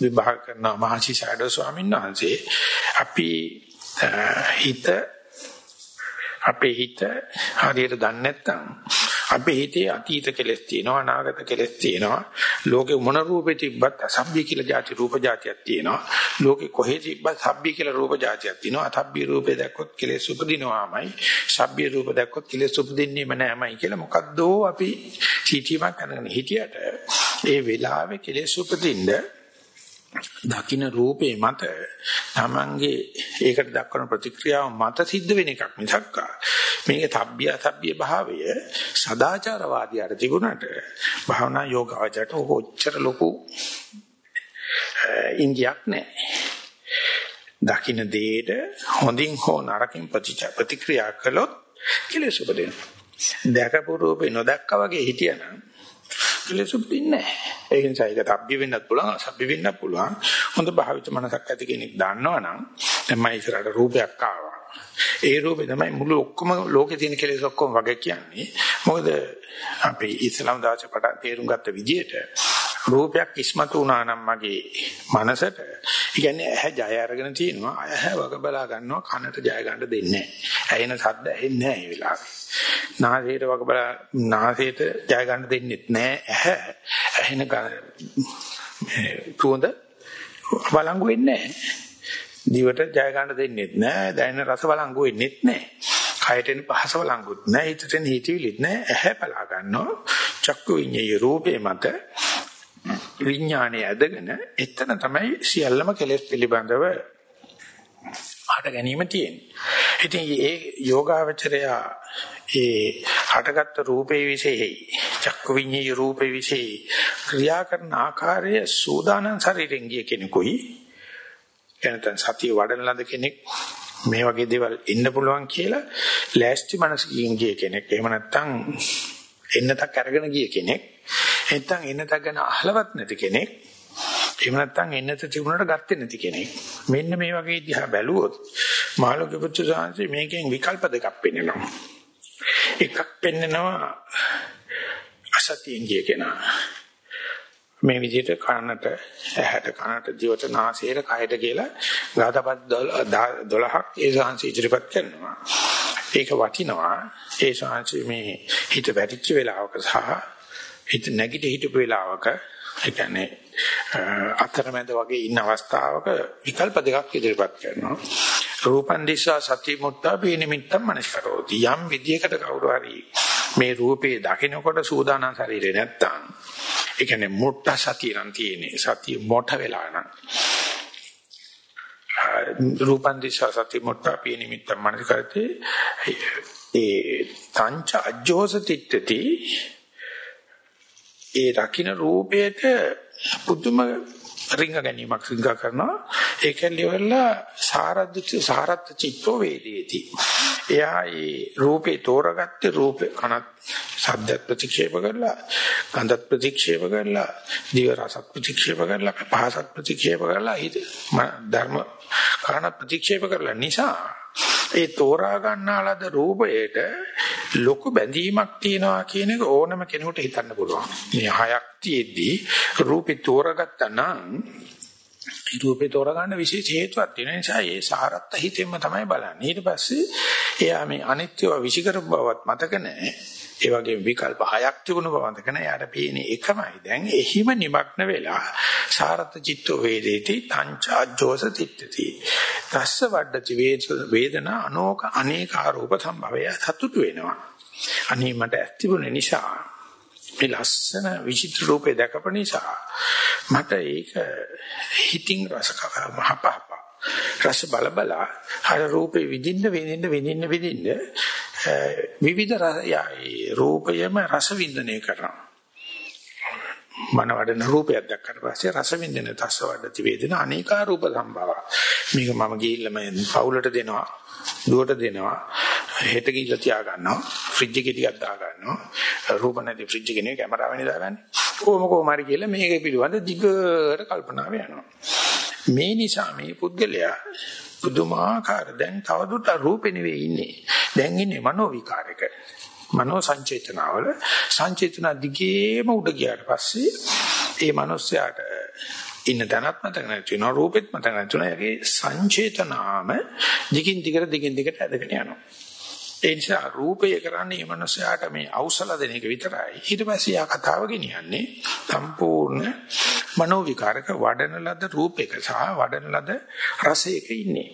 විභාග කරන මහසි සාඩෝ ස්වාමීන් වහන්සේ අපි හිත අපේ හිත හරියට දන්නේ නැත්නම් අපේ හිතේ අතීත කෙලෙස් තියෙනවා අනාගත කෙලෙස් තියෙනවා. ලෝකෙ මොන රූපෙ තිබ්බත් අසභ්‍ය කියලා જાති රූප જાතියක් තියෙනවා. ලෝකෙ කොහෙ තිබ්බත් සභ්‍ය කියලා රූප જાතියක් තියෙනවා. අසභ්‍ය රූපේ දැක්කොත් කෙලෙස් උපදිනවාමයි. සභ්‍ය රූප දැක්කොත් කෙලෙස් උපදින්නේම නෑමයි කියලා මොකද්දෝ අපි සීටීමක් කරගෙන හිටියට ඒ වෙලාවේ කෙලෙස් උපදින්නේ දකින්න රූපේ මත තමන්ගේ ඒකට දක්වන ප්‍රතික්‍රියාව මත සිද්ධ වෙන එකක් මිසක් මේකේ තබ්බිය අතබ්බිය භාවය සදාචාරවාදියාට තිබුණාට භාවනා යෝගාවචරයට ඔච්චර ලොකු ඉන්දියක් නැහැ. දකින්න දෙයට හොඳින් හෝ නරකින් ප්‍රතික්‍රියා කළොත් කෙලෙස් උපදිනවා. දැකපු රූපේ නොදැක්කා වගේ හිටියනම් කෙලෙස් උපදින්නේ නැහැ. ඒ නිසා ඒක තබ්බි වෙන්නත් පුළුවන්, සබ්බි වෙන්නත් පුළුවන්. හොඳ භාවිත මනසක් ඇති කෙනෙක් දන්නවනම් දැන් මම ඉස්සරහට රූපයක් ආවා. ඒ රූපේ තමයි මුළු ඔක්කොම ලෝකේ තියෙන කෙලෙස් ඔක්කොම වගේ කියන්නේ. මොකද අපි ඉස්ලාම් දාර්ශනික පට තේරුම් ගත්ත විදිහට රූපයක් ඉස්මතු වුණා නම් මගේ මනසට කියන්නේ ඇහැ ජය අරගෙන තියෙනවා ඇහැ වග බලා ගන්නවා කනට ජය ගන්න දෙන්නේ නැහැ ඇහෙන සද්ද ඇහෙන්නේ නැහැ ඒ වෙලාවේ නාසයට වග බලා නාසයට ජය ගන්න දෙන්නෙත් නැහැ ඇහැ ඇහෙන සුවඳ බලංගු වෙන්නේ නැහැ දිවට ජය ගන්න දෙන්නෙත් නැහැ දැනෙන රස බලංගු වෙන්නෙත් නැහැ කයට එන පහස බලංගුත් නැහැ හිතට එන හිතවිලිත් නැහැ ඇහැ බලා ගන්නවා. චක්කු විඤ්ඤාය රූපේ මත විඥානය ඇදගෙන එතන තමයි සියල්ලම කෙලෙස් පිළිබඳව හට ගැනීම තියෙන්නේ. ඉතින් ඒ යෝගාවචරය ඒ හටගත්තු රූපේ විශේෂයි. චක්කු විඤ්ඤාය රූපේ විශේෂයි. ක්‍රියා කරන ආකාරය සූදානම් ශරීරෙන් ගිය කෙනෙකුයි. එනතන් සතිය වඩන ලද කෙනෙක්. මේ වගේ දේවල් ඉන්න පුළුවන් කියලා ලෑස්ති මනසකින් ගිය කෙනෙක්. එහෙම නැත්නම් එන්නතක් අරගෙන ගිය කෙනෙක්. නැත්නම් එන්නතක් ගැන අහලවත් නැති කෙනෙක්. එහෙම නැත්නම් එන්නත තිබුණාට ගත්තේ නැති කෙනෙක්. මෙන්න මේ වගේ දිහා බැලුවොත් මාළුක පුත්‍ර සාංශි මේකෙන් විකල්ප දෙකක් පෙන්වනවා. එකක් පෙන්වනවා අසතියෙන් ගිය කෙනා. මේ විදිහට කනට ඇහැට කනට දිවට නාසයට කයට කියලා ගාතපත් 12ක් ඒ සාංශි ඉදිරිපත් කරනවා. ඒක වටිනවා. ඒ සාංශි මේ හිත වැටිච්ච වෙලාවක සහ හිත නැගිට හිටපු වෙලාවක ඒ කියන්නේ අතරමැද වගේ ඉන්න අවස්ථාවක විකල්ප දෙකක් ඉදිරිපත් කරනවා. රූපන් දිස්සා සති මුත්තා බේනිමිත්තම් මනස්කරෝති. යම් විදියකට කවුරු හරි මේ රූපේ දකිනකොට සූදානම් ශරීරේ නැත්තම් ඒ කියන්නේ මුත්ත සතිය නම් තියෙන්නේ. සතිය මොට වෙලා නම් රූපන් දිස්සා සති මුත්තා බේනිමිත්තම් මනස්කරති ඒ තංච අජ්ජෝස තිට්ඨති ඒ රකින්න රූපයට පුදුම රිංග ගැනීමක් රිංග කරනවා. ඒක liverලා සාරද්ද සාරත් චිත්තෝ වේදේති. එයා ඒ රූපේ තෝරගත්තේ රූපේ කනත් ශබ්දත් ප්‍රතික්ෂේප කරලා ගන්ධත් ප්‍රතික්ෂේප කරලා දිව රසත් ප්‍රතික්ෂේප කරලා පහසත් ප්‍රතික්ෂේප කරලා හිත ධර්ම කන ප්‍රතික්ෂේප කරලා නිසා ඒ තෝරා ගන්නාලද රූපයට ලොකු බැඳීමක් තියනවා කියන එක ඕනම කෙනෙකුට හිතන්න පුළුවන්. මේ හයක් තියෙද්දී රූපේ තෝරගත්තා නම් ඒ රූපේ තෝරගන්න විශේෂ හේතුවක් තියෙන නිසා ඒ සාරත්ත හිතෙන්ම තමයි බලන්නේ. ඊට පස්සේ එයා මේ අනිත්‍යව විසිකරපු බවත් මතක නැහැ. ඒ වගේ විකල්ප හයක් තිබුණ බව මතක නැහැ. යාට පේන්නේ එකමයි. දැන් එහිම නිමග්න වෙලා සාරත චිත්තෝ වේදේති තංචා ජෝස තිට්ඨති. තස්ස වඩති වේදනා අනෝක අනේකාරූප සම්භවය සතුටු වෙනවා. අනේ මට ඇස් තිබුණ නිසා මේ ලස්සන විචිත්‍ර රූපේ දැකපු නිසා මට ඒක හිතින් රස මහපහප රස බල බල අර රූපේ විඳින්න විඳින්න විඳින්න විඳින්න විවිධ රූපයම රස වින්දනය කරනවා. මන වඩන රූපයක් දැක්කට පස්සේ රස විඳින තස්ස වඩති වේදන අනේකා රූප සම්භව මේක මම ගිහිල්ලා මම පවුලට දෙනවා දුවට දෙනවා හෙට ගිහිල්ලා තියා ගන්නවා ෆ්‍රිජ් එකේ ටිකක් දා ගන්නවා රූප නැති ෆ්‍රිජ් එකේ නෙවෙයි කැමරාවෙන් දාගන්නේ කොහොම කොහොම හරි කියලා මේක පිළිබඳ දිගට කල්පනාව යනවා. මේ නිසා මේ පුද්ගලයා පුදුමාකාර දැන් තවදුරටත් රූපේ නෙවෙයි ඉන්නේ. දැන් ඉන්නේ මනෝ විකාරයක. මනෝ සංචේතනාවල. සංචේතන දිගේම උඩ ගියාට පස්සේ ඒ මනුස්සයාට ඉන්න තැනත් මතක නැති වෙනවා රූපෙත් මතක නැති වෙනවා ඒකේ සංචේතනාම දිගින් දිගට දිගින් දිගට ඇදගෙන යනවා. ඒ නිසා රූපය කරන්නේ මේ මනුස්සයාට මේ අවසල දෙන එක විතරයි. ඊට පස්සේ යා කතාව ගෙනියන්නේ සම්පූර්ණ මනෝ විකාරක වඩන ලද රූපයක සහ වඩන ලද රසයක ඉන්නේ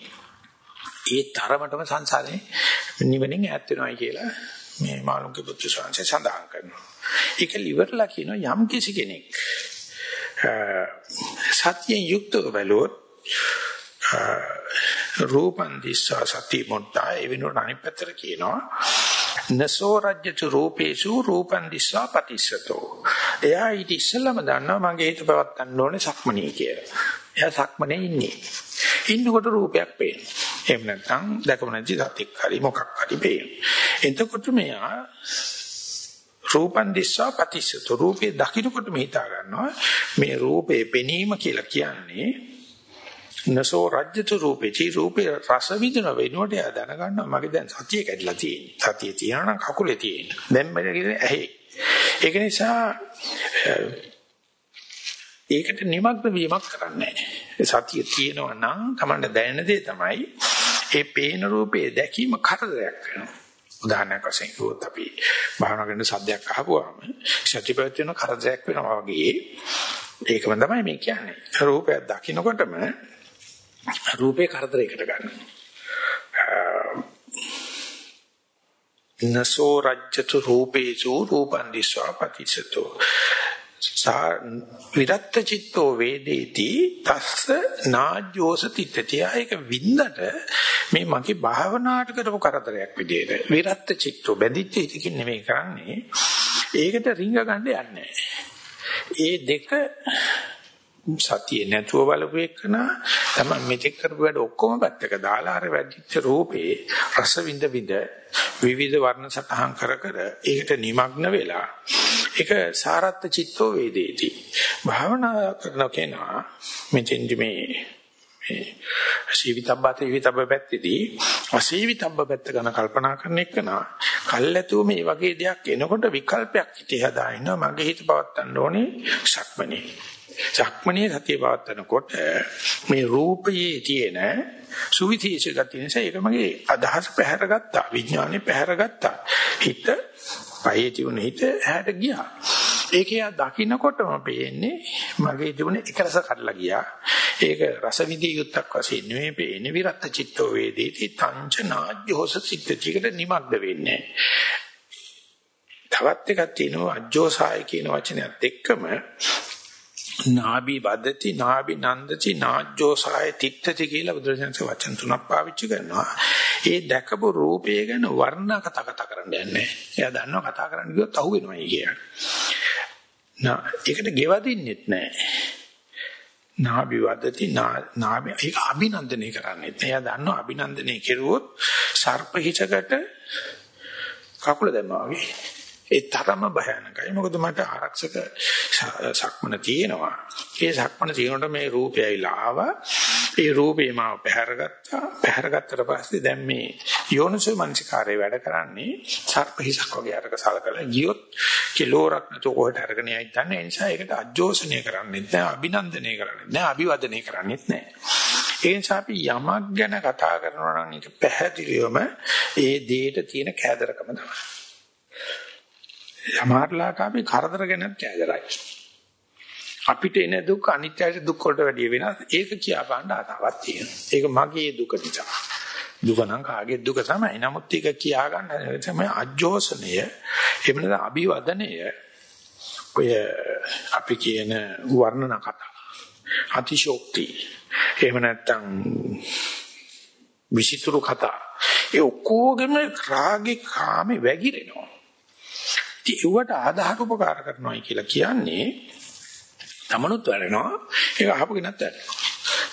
ඒ තරමටම සංසාරේ නිවනින් ඈත් වෙනවයි කියලා මේ මාළුන්ගේ බුද්ධ ශාන්සේ සඳහන් කරනවා. ඒක liverලා කියන යම් කිසි කෙනෙක් සත්‍යයෙන් යුක්තව බැලුවොත් රූපන් දිස්සා සති මොට්ටා ඒ වෙනුවට අනිත් පැත්තට කියනවා නසෝ රජ්‍යතු රූපේසු රූපන් දිස්සා පටිසතෝ එයා ඊට ඉස්සෙල්ලම දන්නවා මගේ හිත පවත්තන්න ඕනේ සක්මණී කියලා. එයා සක්මනේ ඉන්නේ. ඉන්නකොට රූපයක් පේනවා. එහෙම නැත්නම් දැකම නැති සත්‍යක් හරි මොකක් හරි පේනවා. එතකොට මෙයා රූපන් දිස්සා පටිසතු රූපේ දකින්නකොට මේ හිතා ගන්නවා මේ රූපේ පෙනීම කියලා කියන්නේ නසෝ රජ්‍යතු රූපේ. චී රූපේ රස විඳින වෙනකොට එයා දැනගන්නවා. මගේ දැන් සතිය කැඩලා තියෙන්නේ. සතිය තියනවා නම් කකුලේ තියෙන්නේ. දැන් මට කියන්නේ ඇහි. ඒක නිසා ඒකට නිමග්න වීමක් කරන්නේ සතිය තියෙනවා නම් Tamanne දැනෙන දේ තමයි ඒ පේන රූපේ දැකීම කරදරයක් වෙනවා. උදාහරණයක් වශයෙන් කිව්වොත් අපි භාවනා කරන සද්දයක් අහපුවාම සතිපත් වෙන කරදරයක් වෙනවා වගේ. ඒකම තමයි මේ කියන්නේ. රූපයක් දකින්නකොටම රූපේ කරදරයකට ගන්නවා. නසෝ රජ්‍යතු රූපේසු රූපන් දිස්වා පතිසතෝ විරත්ත චිත්තෝ වේදේති තස්ස නාජ්ජෝස තිත්තති. ආයක වින්දට මේ මගේ භාවනාවට කරපු කරදරයක් විදියට විරත්ත චිත්තෝ බැඳිච්ච හිතකින් නෙමෙයි කරන්නේ. ඒකට රිංග ගන්න යන්නේ. ඒ දෙක සතියේ නැතුව බලපු එකන තමයි මෙතෙක් කරපු වැඩ ඔක්කොම පැත්තක දාලා අර වැඩිච්ච රූපේ රස විඳ විඳ විවිධ වර්ණ සතහන් කර කර ඒකට নিমগ্ন වෙලා ඒක සාරත්ත චිත්තෝ වේදේති භාවනා කරන කෙනා මෙතෙන්දි මේ මේ සීවිතබ්බත විවිතබ්බ පැත්තේදී අසීවිතබ්බ පැත්ත ගැන කල්පනා කරන එක නා කල්ැතුව මේ වගේ දෙයක් එනකොට විකල්පයක් හිතේ හදා ඉන්නවා මගේ හිත පවත්තන්න ඕනේ ශක්මනේ සක්මණේ සතිය පවත්නකොට මේ රූපයේ තියෙන සුවිශේෂ ගතිය නිසා ඒක මගේ අදහස පැහැරගත්තා විඥානේ පැහැරගත්තා. හිත පයේ තිබුණ හිත ඇහැට ගියා. ඒකේ දකින්නකොටම පේන්නේ මගේ තිබුණ එකරස කඩලා ගියා. ඒක රස විදී යුක්තක් වශයෙන් නෙමෙයි පේන්නේ විරත් චිත්තෝ වේදේති තංච නාජ්‍යෝස චිත්තචිකට නිමග්ද වෙන්නේ. තවත් එකක් තියෙනවා අජ්ජෝසාය කියන වචනයත් එක්කම නාභි බද්දති නාභි නන්දති නාජ්ජෝසාය තිත්තති කියලා බුදුරජාණන්සේ වචන තුනක් පාවිච්චි කරනවා. ඒ දැකපු රූපය ගැන වර්ණ කතා කතා කරන්න යන්නේ. එයා දන්නවා කතා කරන්න ගියොත් අහු වෙනවා කියන්නේ. නා ඒකට ගෙවදින්නෙත් නැහැ. නාභි වදති නාභි ඒක අභිනන්දනය කරන්නේ. එයා දන්නවා අභිනන්දනය කෙරුවොත් සර්ප හිසකට කකුල දැම්මා වගේ. ඒ තරම භයානකයි. මොකද මට ආරක්ෂක සක්මන තියෙනවා. ඒ සක්මන තියෙනකොට මේ රූපය ඇවිල්ලා ආවා. ඒ රූපේ මාව පැහැරගත්තා. පැහැරගත්තට පස්සේ දැන් මේ යෝනිසෝ මනසිකාරය වැඩ කරන්නේ සර්ප හිසක් වගේ අරක සලකලා ගියොත් කිලෝරක් නැතුව කොහෙට අරගෙන යයි දන්නේ. ඒ නිසා ඒකට අජෝසනය කරන්නේ නැහැ. අභිනන්දනය කරන්නේ නැහැ. අභිවදනය කරන්නේත් නැහැ. ඒ නිසා අපි යමක් ගැන කතා කරනවා නම් ඒක පැහැදිලිවම ඒ දෙයට තියෙන කෑදරකම තමයි. සමහරලාට අපි කරදර ගැනත් කෑදරයි. අපිට එන දුක් අනිත්‍යයට දුක් වලට වැඩිය වෙනස්. ඒක කියා ගන්න ආතාවක් තියෙනවා. ඒක මගේ දුක නිසා. දුක නම් කාගේ දුක තමයි. නමුත් ඒක කියා ගන්න තමයි අජෝසනය. එහෙම නැත්නම් අභිවදනය. ඔය අපි කියන වර්ණන කතා. අතිශෝක්ති. එහෙම නැත්නම් විචිතුරු කතා. ඒ ඔක්කොගෙම රාගේ කාමේ වැగిරෙනවා. ඉතින් ඒවට ආධාර උපකාර කරනවායි කියලා කියන්නේ තමනුත් වැඩනවා ඒක අහපු කෙනත් වැඩනවා.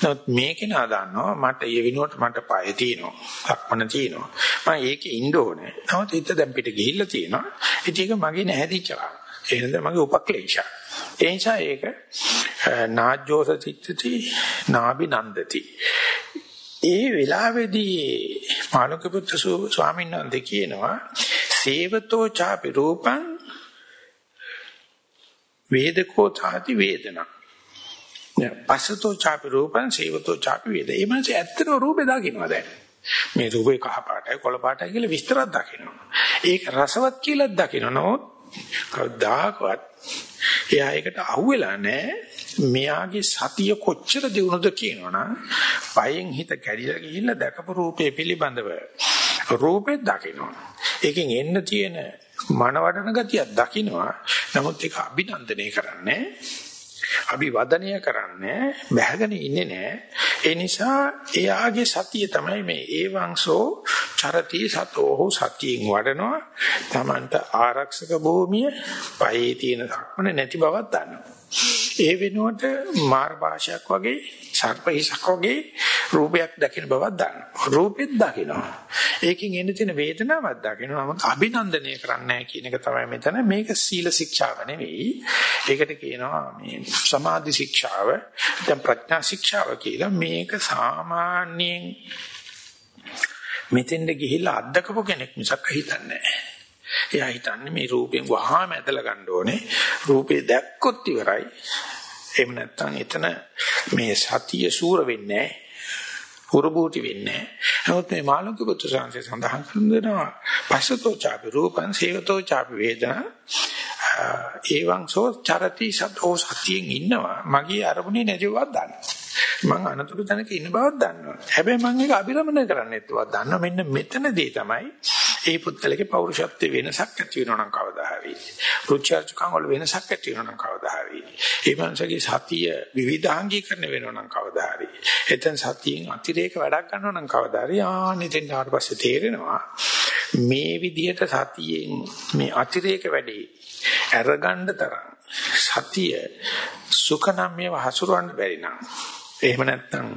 නමුත් මේකේ නා දන්නවා මට ඒ විනුවට මට පය තියෙනවා. අක්මන තියෙනවා. මම ඒකේ ඉන්න ඕනේ. නමුත් හිත දැන් පිට ගිහිල්ලා තියෙනවා. ඉතින් ඒක මගේ නැහැදිච්චා. ඒ නේද මගේ උපක්ලේශය. ඒ නිසා ඒක නාජ්ජෝස චිත්තති නාබි නන්දති. ඒ වෙලාවේදී මානුක පුත්‍ර ස්වාමීන් වහන්සේ කියනවා සේවතෝ ചാපි රූපං වේදකෝ තාති වේදනං පසතෝ ചാපි රූපං සේවතෝ ചാපි වේද ඒ මාසේ ඇත්තම රූපේ දකින්නවා දැන්. මේ රූපේ කහ පාටයි කොළ පාටයි කියලා විස්තරයක් දකින්නවා. ඒක රසවත් කියලා දකින්න නෝ කවදාකවත් එයා ඒකට අහුවෙලා නැහැ. මෙයාගේ සතිය කොච්චර දිනුනද කියනවනම් පයෙන් හිත කැඩිලා ගිහිල්ලා දැකපු රූපේ පිළිබඳව රූපේ දකින්නවා ඒකෙන් එන්න තියෙන මනවඩන ගතියක් දකින්නවා. නමුත් ඒක අභිනන්දනය කරන්නේ අභිවදනය කරන්නේ බැහැගෙන ඉන්නේ නැහැ. ඒ නිසා එයාගේ සතිය තමයි මේ ඒවංසෝ චරති සතෝ සතියෙන් වඩනවා. Tamanට ආරක්ෂක භූමිය පහේ තියෙන සක්මන නැති බවක් දන්නවා. ඒ වෙනුවට මාර භාෂයක් වගේ සර්පහිසක් වගේ රූපයක් දකින බවක් දන්නවා. රූපෙත් දකිනවා. ඒකෙන් එන තියෙන වේදනාවක් දකිනවා. නමුත් අභිනන්දනය කරන්නේ කියන එක තමයි මෙතන මේක සීල ශික්ෂාව නෙවෙයි. ඒකට කියනවා මේ සමාධි ශික්ෂාව, දැන් ප්‍රඥා ශික්ෂාව කියලා මේක සාමාන්‍යයෙන් මෙතෙන්ද ගිහිල්ලා අත්දකපු කෙනෙක් මිසක් හිතන්නේ නැහැ. එයා හිතන්නේ මේ රූපෙන් වහාම ඇදලා ගන්න ඕනේ. රූපේ දැක්කොත් ඉවරයි. එහෙම නැත්නම් එතන මේ සතිය සූර වෙන්නේ නැහැ. පුරබෝටි වෙන්නේ නැහැ. නමුත් මේ මාළුක පුත්‍ර සංසේ සඳහන් කරනවා පස්සතෝ ചാපි රූපං සේවතෝ ചാපි වේදනා ඒවං සෝ චරති සතෝ සතියෙන් ඉන්නවා මගේ අරමුණේ නැති බවක් දන්නවා මං අනතුරු තැනක ඉන්න බවක් දන්නවා හැබැයි මං ඒක අභිරමණය කරන්නෙත් බවක් දන්නවා මෙන්න මෙතනදී තමයි ඒ පුත්තලගේ පෞරුෂත්වයේ වෙනසක් ඇති වෙනවා නම් කවදා හරි. රුචර්ජකම් වල වෙනසක් ඇති වෙනවා නම් කවදා හරි. ඒ මනසගේ සතිය විවිධාංගීකරණය වෙනවා නම් කවදා හරි. එතෙන් සතියෙන් අතිරේක වැඩක් ගන්නවා නම් කවදා හරි ආනෙතෙන් ආවට පස්සේ තේරෙනවා මේ විදිහට සතියෙන් මේ අතිරේක වැඩේ අරගන්න තරම් සතිය සුඛනම් මේව හසුරවන්න බැරි නම් එහෙම නැත්නම්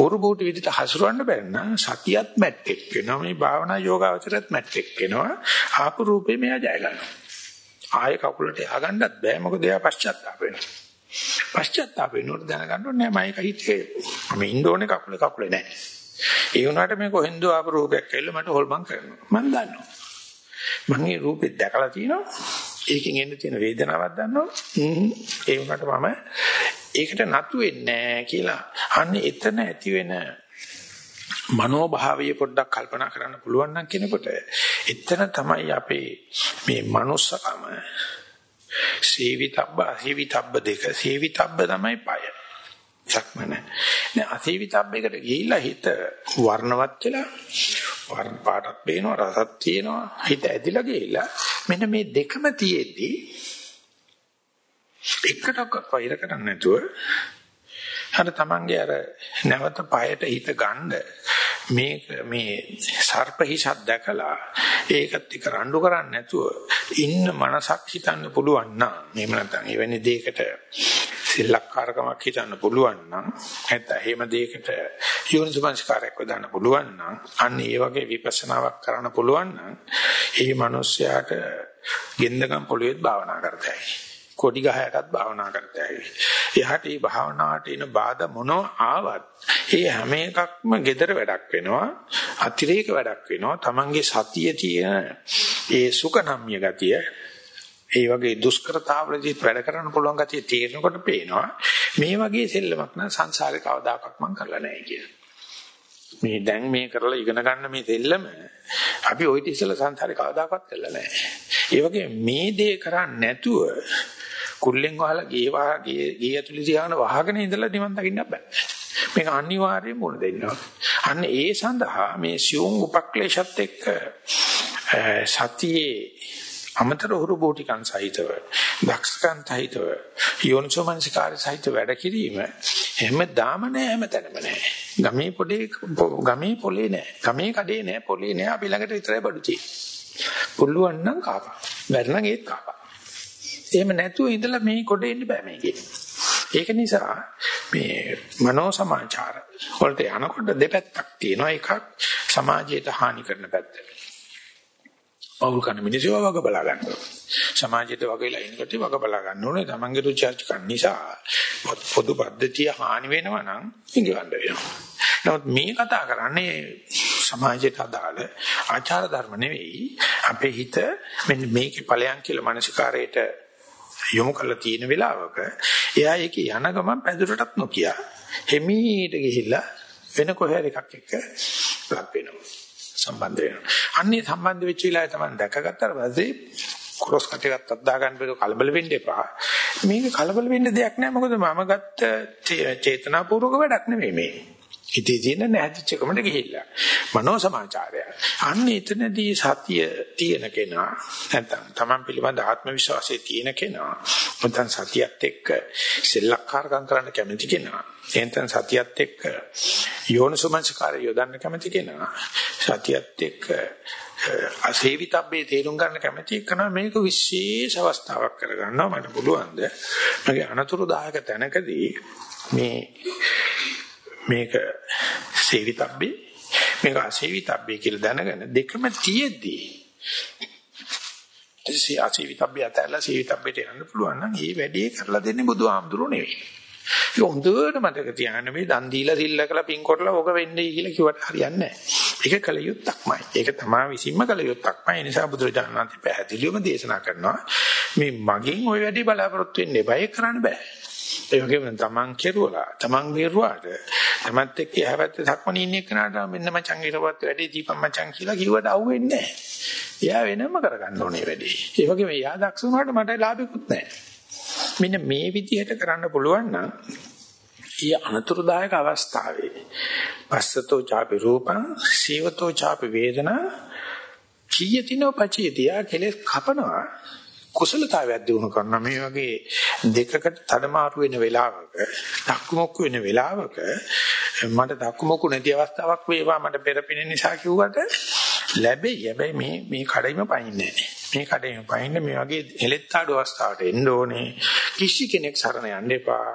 හොරු බූට විදිහට හසුරවන්න බැරි නම් සතියත් මැට්ටෙක් වෙනවා. මේ භාවනා යෝගාවචරයත් මැට්ටෙක් වෙනවා. ආපු රූපේ මෙයා ජය ගන්නවා. ආයෙ කකුලට ය아가න්නත් බෑ. මොකද එයා පශ්චාත්තාප වෙනවා. පශ්චාත්තාප වෙනකොට දැනගන්න ඕනේ මම ඒක හිතේ. මම ඉන්න ඕනේ කකුලේ. කකුලේ නෑ. ඒ වුණාට මේ කොහෙන්ද ආපු රූපයක් ඇවිල්ලා මට හොල්මන් කරනවා. මම දන්නවා. මම මේ රූපෙත් දැකලා තියෙනවා. ඒකෙන් එන්න තියෙන වේදනාවක් දන්නවා. ඒ වුණාට මම ඒකට නතු වෙන්නේ කියලා. අන්න එතන ඇති වෙන මනෝභාවය පොඩ්ඩක් කල්පනා කරන්න පුළුවන් නම් කෙනෙකුට එතන තමයි අපේ මේ manussකම සේවිතබ්බ අසේවිතබ්බ දෙක. සේවිතබ්බ තමයි পায়. සක්මන. නේ අසේවිතබ්බයකට ගිහිල්ලා හිත වර්ණවත් වෙලා වර්ණ පාටක් පේනවා රසක් තියෙනවා. හිත ඇදිලා ගිහිල්ලා මෙන්න මේ දෙකම තියෙද්දී එකටවත් වෛර කරන්නේ නැතුව අර තමන්ගේ අර නැවත পায়ට හිත ගන්න මේ මේ සර්ප හිසක් දැකලා ඒකත් එක්ක රණ්ඩු කරන්නේ නැතුව ඉන්න මනසක් හිතන්න පුළුවන් නම් එහෙම නැත්නම් එවැනි දෙයකට සෙල්ලක්කාරකමක් හිතන්න පුළුවන් නම් නැත්නම් එහෙම දෙයකට යෝනිසමංස්කාරයක් වදන්න පුළුවන් නම් අන්න ඒ වගේ විපස්සනාවක් කරන්න පුළුවන් නම් ඒ මිනිස්යාට ගෙන්දගම් පොළොවේත් භාවනා කරතයි. කොඩි ගහයටත් භාවනා කරතයි. එහාට මේ භාවනාවට එන බාධා මොනවා ආවත් ඒ හැම එකක්ම gedara වැඩක් වෙනවා. අතිරේක වැඩක් වෙනවා. Tamange සතිය තියෙන ඒ සුඛනම්ය ගතිය ඒ වගේ දුෂ්කරතාවලදී වැඩ කරන්න පුළුවන් ගතිය තේරෙනකොට පේනවා මේ වගේ සෙල්ලමක් නම් සංසාරේ කවදාකවත් මම කරලා නැහැ කියලා. මේ දැන් මේ කරලා ඉගෙන ගන්න මේ දෙල්ලම අපි ওই ඉතිසල සංසාරේ කවදාකවත් කරලා නැහැ. ඒ වගේ මේ දේ කරන්නේ නැතුව කුල්ලෙන් වහලා ගේ වහ ගේ ගේ ඇතුළේ තියාන වහගෙන ඉඳලා නිවන් දකින්න බෑ. මේක අනිවාර්යයෙන් මුණ දෙන්නවා. අන්න ඒ සඳහා මේ සියුම් උපක්ලේශත් එක්ක සතියේ අමතර හුරු බෝටිකන් සහිතව දක්ෂකම් සහිතව යෝනිසෝමනසිකාරය සහිතව වැඩ කිරීම හැමදාම නෑ හැමතැනම නෑ. ගමේ පොඩේ ගමේ පොලේ නෑ. ගමේ කඩේ නෑ පොලේ නෑ. අපි ළඟට විතරයි බඩු තියෙන්නේ. පුළුවන් නම් කාපා. බැරි නම් ඒත් කාපා. එහෙම නැතුව ඉඳලා මේ කොට එන්න බෑ මේකේ ඒක නිසා මේ මනෝ සමාචාර වලට යනකොට දෙපැත්තක් තියෙනවා එකක් සමාජයට හානි කරන පැත්ත පෞල් කන මිනිස්සු වග බලා ගන්නවා. සමාජයට වගේලා ඉන්නකොට වග බලා ගන්න ඕනේ. තමන්ගේ රුචර්ච් කන් නිසා පොදු පද්ධතිය හානි වෙනවා නම් ඉඟවන්න වෙනවා. නමුත් මේ කතා කරන්නේ සමාජයට අදාළ ආචාර ධර්ම නෙවෙයි. අපේ හිත මෙන්න මේකේ ඵලයන් කියලා මානසිකාරයට යොමු කරලා තියෙන වෙලාවක එයා ඒකේ යන ගමන් පැදුරටත් නොකිය. හිමීට ගිහිල්ලා වෙන කොහේ එකක් එක්ක ලක් වෙනවා. සම්බන්ධ වෙනවා. අන්නේ සම්බන්ධ වෙච්ච වෙලාවේ තමයි දැකගත්තාට පස්සේ ක්‍රොස් කටේකට අද්දා ගන්න බෑ කලබල වෙන්න එපා. මේක කලබල වෙන්න දෙයක් නෑ මොකද මම ගත්ත චේතනාපූර්වක වැඩක් නෙමෙයි මේ. හිතේ තියෙන නැහැදිච්ච කමට ගිහිල්ලා. මනෝ සමාචාරය. අන්න එතනදී සතිය තියෙන කෙනා නැත්නම් Taman පිළිබඳ ආත්ම විශ්වාසය තියෙන කෙනා නැත්නම් සතියත් එක්ක සෙල්ලක්කාරකම් කරන්න කැමති කෙනා එතෙන් සතියත් එක්ක යෝනිසුමංසකාරය යොදන්න කැමති කෙනා සතියත් එක්ක අසේවිතබ්බේ තේරුම් ගන්න කැමති කෙනා මේක විශේෂ අවස්ථාවක් කරගන්නවා මට පුළුවන්ද මගේ අනතුරුදායක තැනකදී මේ මේක සේවිතබ්බේ මේක අසේවිතබ්බේ කියලා දැනගෙන දෙකම තියෙද්දී ඉතින් අසේවිතබ්බේ අතල්ලා සේවිතබ්බේට යන්න පුළුවන් නම් ඒ වැඩේ කරලා දෙන්නේ බුදුහාමුදුරුවෝ නෙවෙයි. ඒක හොඳට මතක තියාගන්න මේ දන් දීලා සිල්ල කළා පින් කරලා ඕක වෙන්නේ කියලා කිව්වට හරියන්නේ නැහැ. ඒක කල යුත්තක්මයි. ඒක තමයි විසින්ම කල යුත්තක්මයි. ඒ නිසා බුදුරජාණන් වහන්සේ පැහැදිලිවම දේශනා කරනවා මේ මගෙන් ওই වැඩේ බලාපොරොත්තු වෙන්න එපා. ඒක කරන්න බෑ. ඒ වගේම තමන් කෙරුවලා තමන් බේරුවාට තමත් එක්ක යහපැත්තේ සක්මණේ ඉන්න කෙනාට මෙන්න මචං ඊටවත් වැඩේ දීපන් මචං කියලා කිව්වට අහුවෙන්නේ නැහැ. එයා වෙනම කරගන්න ඕනේ වැඩේ. ඒ වගේම එයා දක්ෂ වුණාට මට ලාභෙකුත් නැහැ. මෙන්න මේ විදිහට කරන්න පුළුවන් නම් ඊ අනතුරුදායක අවස්ථාවේ පස්සතෝ ചാපි රූපං සීවතෝ චාපි වේදනා කීයතිනෝ පචියතියා කෙලස් කපනවා කුසලතාවයක් දිනු කරන මේ වගේ දෙකකට තඩමාරු වෙන වෙලාවක දක්මුක්කු වෙන වෙලාවක මට දක්මුක්කු නැති අවස්ථාවක් වේවා මට පෙරපින නිසා කිව්වට ලැබෙයි. හැබැයි මේ මේ කඩේම පයින්නේ මේ කඩේම පයින්නේ මේ වගේ හෙලෙත්තාඩු අවස්ථාවට එන්න ඕනේ. කිසි කෙනෙක් සරණ යන්න එපා.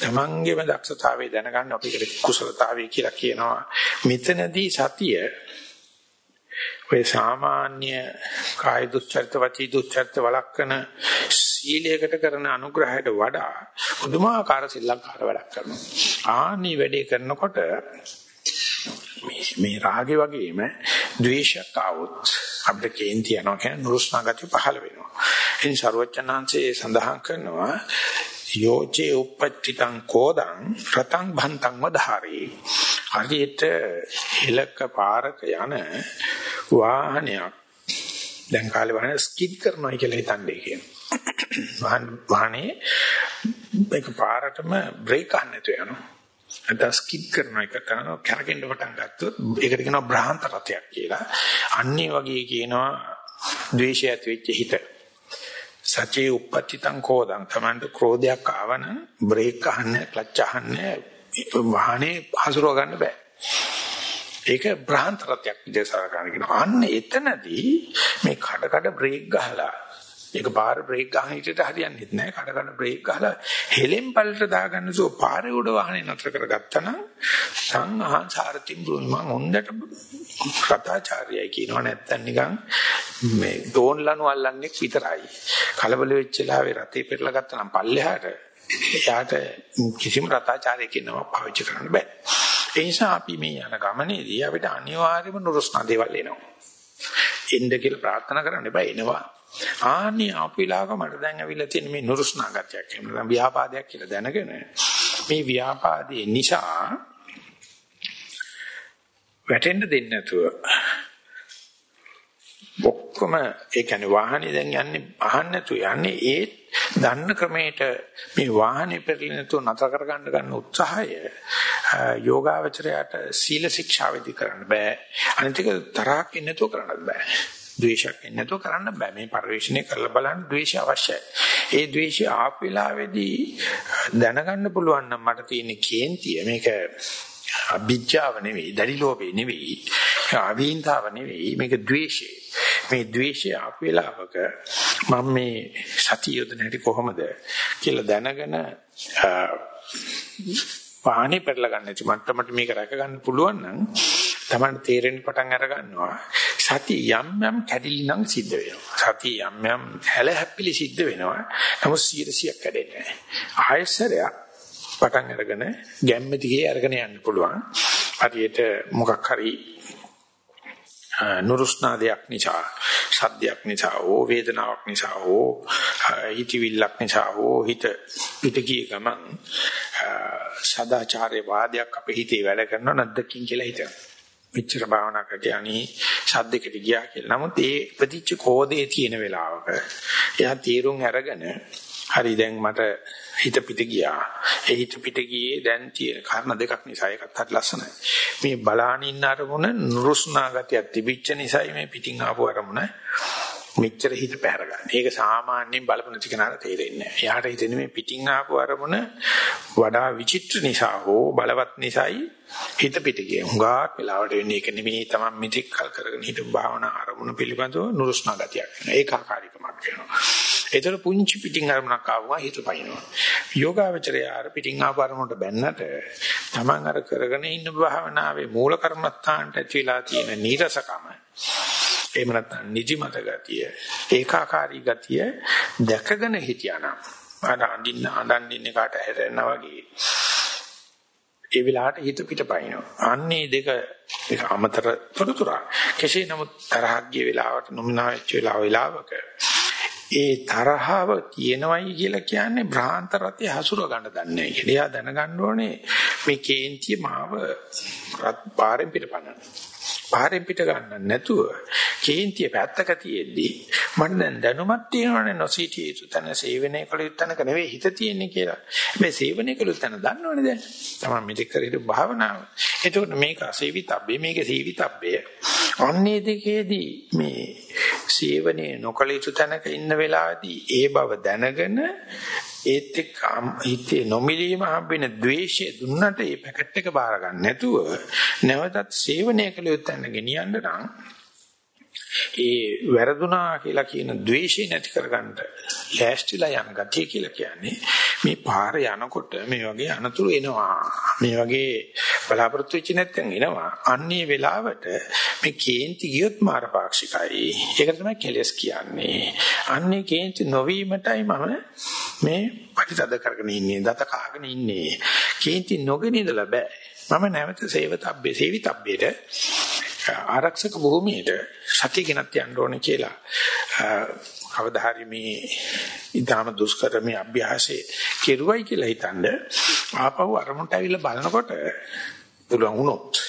තමන්ගේම දක්ෂතාවය දැනගන්න අපිට කුසලතාවය කියලා කියනවා. මෙතනදී සතිය ඔය සාමාන්‍ය කාය දුස්චරිත වචී දුස්චරිත වළක්වන සීලයකට කරන අනුග්‍රහයට වඩා පුදුමාකාර සිල්ලංකාර වැඩක් කරනවා. ආනි වැඩේ කරනකොට මේ මේ රාගේ වගේම ද්වේෂයක් ආවොත් අපිට කේන්ති යනවා කියන නුරුස්නා ගතිය පහළ වෙනවා. එනි ਸਰවචනාංශයේ සඳහන් කරනවා යෝචේ උපපච්චිතං කෝදං රතං භන්තං වධාරේ හරියට හෙලක පාරක යන වාහනයක් දැන් කාලේ වාහන ස්කිඩ් කරනවා කියලා හිතන්නේ කියනවා. වාහනේ මේක පාරටම බ්‍රේක් ගන්න නැතුව යනවා. නැත්නම් ස්කිඩ් කරන එක කරනවා කරගෙන්න පටන් ගත්තොත් ඒකට කියනවා බ්‍රහන්ත රතයක් කියලා. අන්නේ වගේ කියනවා ද්වේෂය ඇති වෙච්ච හිත. සචේ උපපතිතං කෝදං තමන්ට ක්‍රෝධයක් ආවන බ්‍රේක් අහන්න ක්ලච් අහන්න වාහනේ හසුරව ගන්න බෑ. ඒක බ්‍රහන්ත රතයක් විදිහට සලකන කියනවා. අන්න එතනදී මේ කඩ කඩ බ්‍රේක් ගහලා ඒක පාර බ්‍රේක් ගන්න හිටියට හරියන්නේ නැහැ. කඩ කඩ බ්‍රේක් ගහලා හෙලෙන් පල්ලට දාගන්න සෝ පාරේ උඩ වාහනේ නතර කරගත්තා නම් සංහාන් සාරතින් දුන්න මම හොඳට කතාචාර්යයි කියනවා නැත්තම් නිකන් මේ දෝන්ලනු අල්ලන්නේ විතරයි. කලබල වෙච්ච වෙලාවේ රතේ පෙරලා ගත්තා නම් පල්ලෙහාට එයාට කිසිම රතාචාරයකින් නම පාවිච්චි කරන්න බෑ. ඒ නිසා අපි මේ යන ගමනේදී අපිට අනිවාර්යයෙන්ම නුරුස්නා දේවල් එනවා. එන්න කියලා ප්‍රාර්ථනා කරන්න එපා එනවා. ආනි අපිලාක මට දැන් ඇවිල්ලා තියෙන මේ නුරුස්නා ගතියක් එහෙම නැත්නම් ව්‍යාපාදයක් කියලා දැනගෙන මේ ව්‍යාපාදේ නිසා වැටෙන්න දෙන්නේ නැතුව ඔක්කොම ඒ කියන්නේ වාහනේ දැන් යන්නේ අහන්න නැතුව යන්නේ ඒ දන්න ක්‍රමයට මේ වාහනේ පෙරලෙන නැතුව නතර කරගන්න ගන්න උත්සාහය යෝගාවචරයට සීල ශික්ෂාවෙදි කරන්න බෑ. අනිත් එක තරහක් එන්නේ නැතුව කරන්නත් බෑ. ද්වේෂයක් එන්නේ නැතුව කරන්න බෑ. මේ පරිශ්‍රණය කරලා බලන්න ද්වේෂය අවශ්‍යයි. ඒ ද්වේෂය ආප වෙලාවේදී දැනගන්න පුළුවන් නම් මට තියෙන කේන්තිය මේක අභිජ්ජාව නෙවෙයි දැඩි ලෝභය නෙවෙයි අවිහිංතාව නෙවෙයි මේක ද්වේෂය. මේ ද්වේෂය ආපු වෙලාවක මම මේ සතිය යොදන හැටි කොහොමද කියලා දැනගෙන වාහනේ පෙරලා ගන්න නැති මට්ටමට මේක රැක ගන්න පුළුවන් නම් Taman තේරෙන්න පටන් අර ගන්නවා සති යම් යම් කැඩිලි නම් සිද්ධ වෙනවා. සති යම් යම් හැල හැපිලි සිද්ධ වෙනවා. නමුත් 100ක් කැඩෙන්නේ නැහැ. ආයසරයක් පටන් අරගෙන ගැම්ම දිගේ අරගෙන යන්න පුළුවන්. හරියට මොකක් හරි නුරුස්නා දෙයක් නිසා සද්දයක් නිසා හෝ වේදනාවක් නිසා හෝ හිතවිල්ලක් නිසා හෝ හිත පිට ගිය ගමන් සදාචාරයේ වාදයක් අපේ හිතේ වැඩ කරනවා. නැද්දකින් කියලා හිතනවා. මෙච්චර භාවනා කරලා අනි සද්දෙකට ගියා කියලා. නමුත් ඒ ප්‍රතිච්ච කෝදේ තියෙන වෙලාවක එයා තීරුම් අරගෙන හරි දැන් මට හිත පිට ගියා. ඒ හිත පිට ගියේ දැන් තියෙන කාරණා දෙකක් නිසා ඒකත් හරි ලස්සනයි. මේ බලාන ඉන්න අරමුණ නුරුස්නා ගතියක් තිබිච්ච නිසායි මේ පිටින් ආපු අරමුණ මෙච්චර හිත පැහැරගන්න. ඒක සාමාන්‍යයෙන් බලපු නැති කෙනාට තේරෙන්නේ නැහැ. එයාට හිතෙන්නේ මේ පිටින් ආපු අරමුණ වඩා විචිත්‍ර නිසා හෝ බලවත් නිසායි හිත පිට ගියේ. හුඟක් වෙලාවට වෙන්නේ ඒක නෙමෙයි තමයි මිත්‍යක් කල් කරගෙන හිටපු භාවනා අරමුණ පිළිබඳව නුරුස්නා ගතියක්. ඒකාකාරීකමක් වෙනවා. ඒතර පුංචි පිටින් අරමුණක් ආවම හිත පයින්නවා. යෝගාවචරය අර පිටින් ආපු අරමුණට බැන්නට Taman අර කරගෙන ඉන්න භාවනාවේ මූල කර්මස්ථානට ඇතිලා තියෙන නීරසකම එහෙම නැත්නම් නිදිමත ගතිය ඒකාකාරී ගතිය දැකගෙන හිටියානම් අර අඳින්න අඳින්න කාට හැරෙනා වගේ ඒ වෙලාවට හිත පිටපයින්නවා. අන්නේ දෙක ඒක අමතර තොරතුරක්. කෙසේ නමුත් තරහක් ගිය වෙලාවට නොමිනා වෙච්ච වෙලාවක ඒ තරහව තියෙනවයි කියලා කියන්නේ භ්‍රාන්ත රතේ හසුර ගන්න දන්නේ නැහැ කියලා. එයා දැනගන්න ඕනේ මේ කේන්තිය මාව පාරෙන් පිටපන්න. පාරෙන් පිට ගන්න නැතුව කේන්තිය පැත්තක තියෙද්දි මට දැන් දැනුමක් තියෙනවනේ නොසිටිය යුතු තැන සේවනය කළ යුතු තැනක නෙවෙයි හිත තියෙන්නේ කියලා. මේ සේවනය කළ යුතු තැන දන්නවනේ දැන්. තමයි මෙතෙක් කරේ භාවනාව. එතකොට මේක අසේවිතබ්බේ මේක සීවිතබ්බේ. අන්නේ දෙකේදී මේ සේවනයේ නොකළ යුතු තැනක ඉන්න වෙලාවේදී ඒ බව දැනගෙන ඒත් එක්ක හිතේ නොමිලීම හම්බෙන द्वේෂය දුන්නට ඒ පැකට් එක බාර ගන්න නැතුව නැවතත් සේවනය කළ යුත්තන් ගෙනියන්න නම් ඒ වැරදුනා කියලා කියන द्वේෂය නැති කරගන්න ලෑස්තිලා යන ගතිය කියලා කියන්නේ මේ පාර යනකොට මේ වගේ අනතුරු එනවා. මේ වගේ බලාපොරොත්තු වෙච්ච නැත්නම් එනවා. අන්නේ වෙලාවට මේ කේන්ති ගියොත් මාරපාක්ෂිකයි. ඒක තමයි කෙලස් කියන්නේ. අන්නේ කේන්ති නොවීමටයි මම මේ ප්‍රතිසද කරගෙන ඉන්නේ දත කාගෙන ඉන්නේ. කේන්ති නොගෙන ඉඳලා බෑ. මම නැවත සේවතබ්බේ සේවිතබ්බේට ආරක්ෂක භූමියට සතිය ගෙනත් යන්න ඕනේ කියලා කවදා හරි මේ ඊටාම දුෂ්කර මේ අභ්‍යාසයේ කෙරුවයි කියලා හිතනද ආපහු අරමුණට ඇවිල්ලා බලනකොට පුළුවන් වුණොත්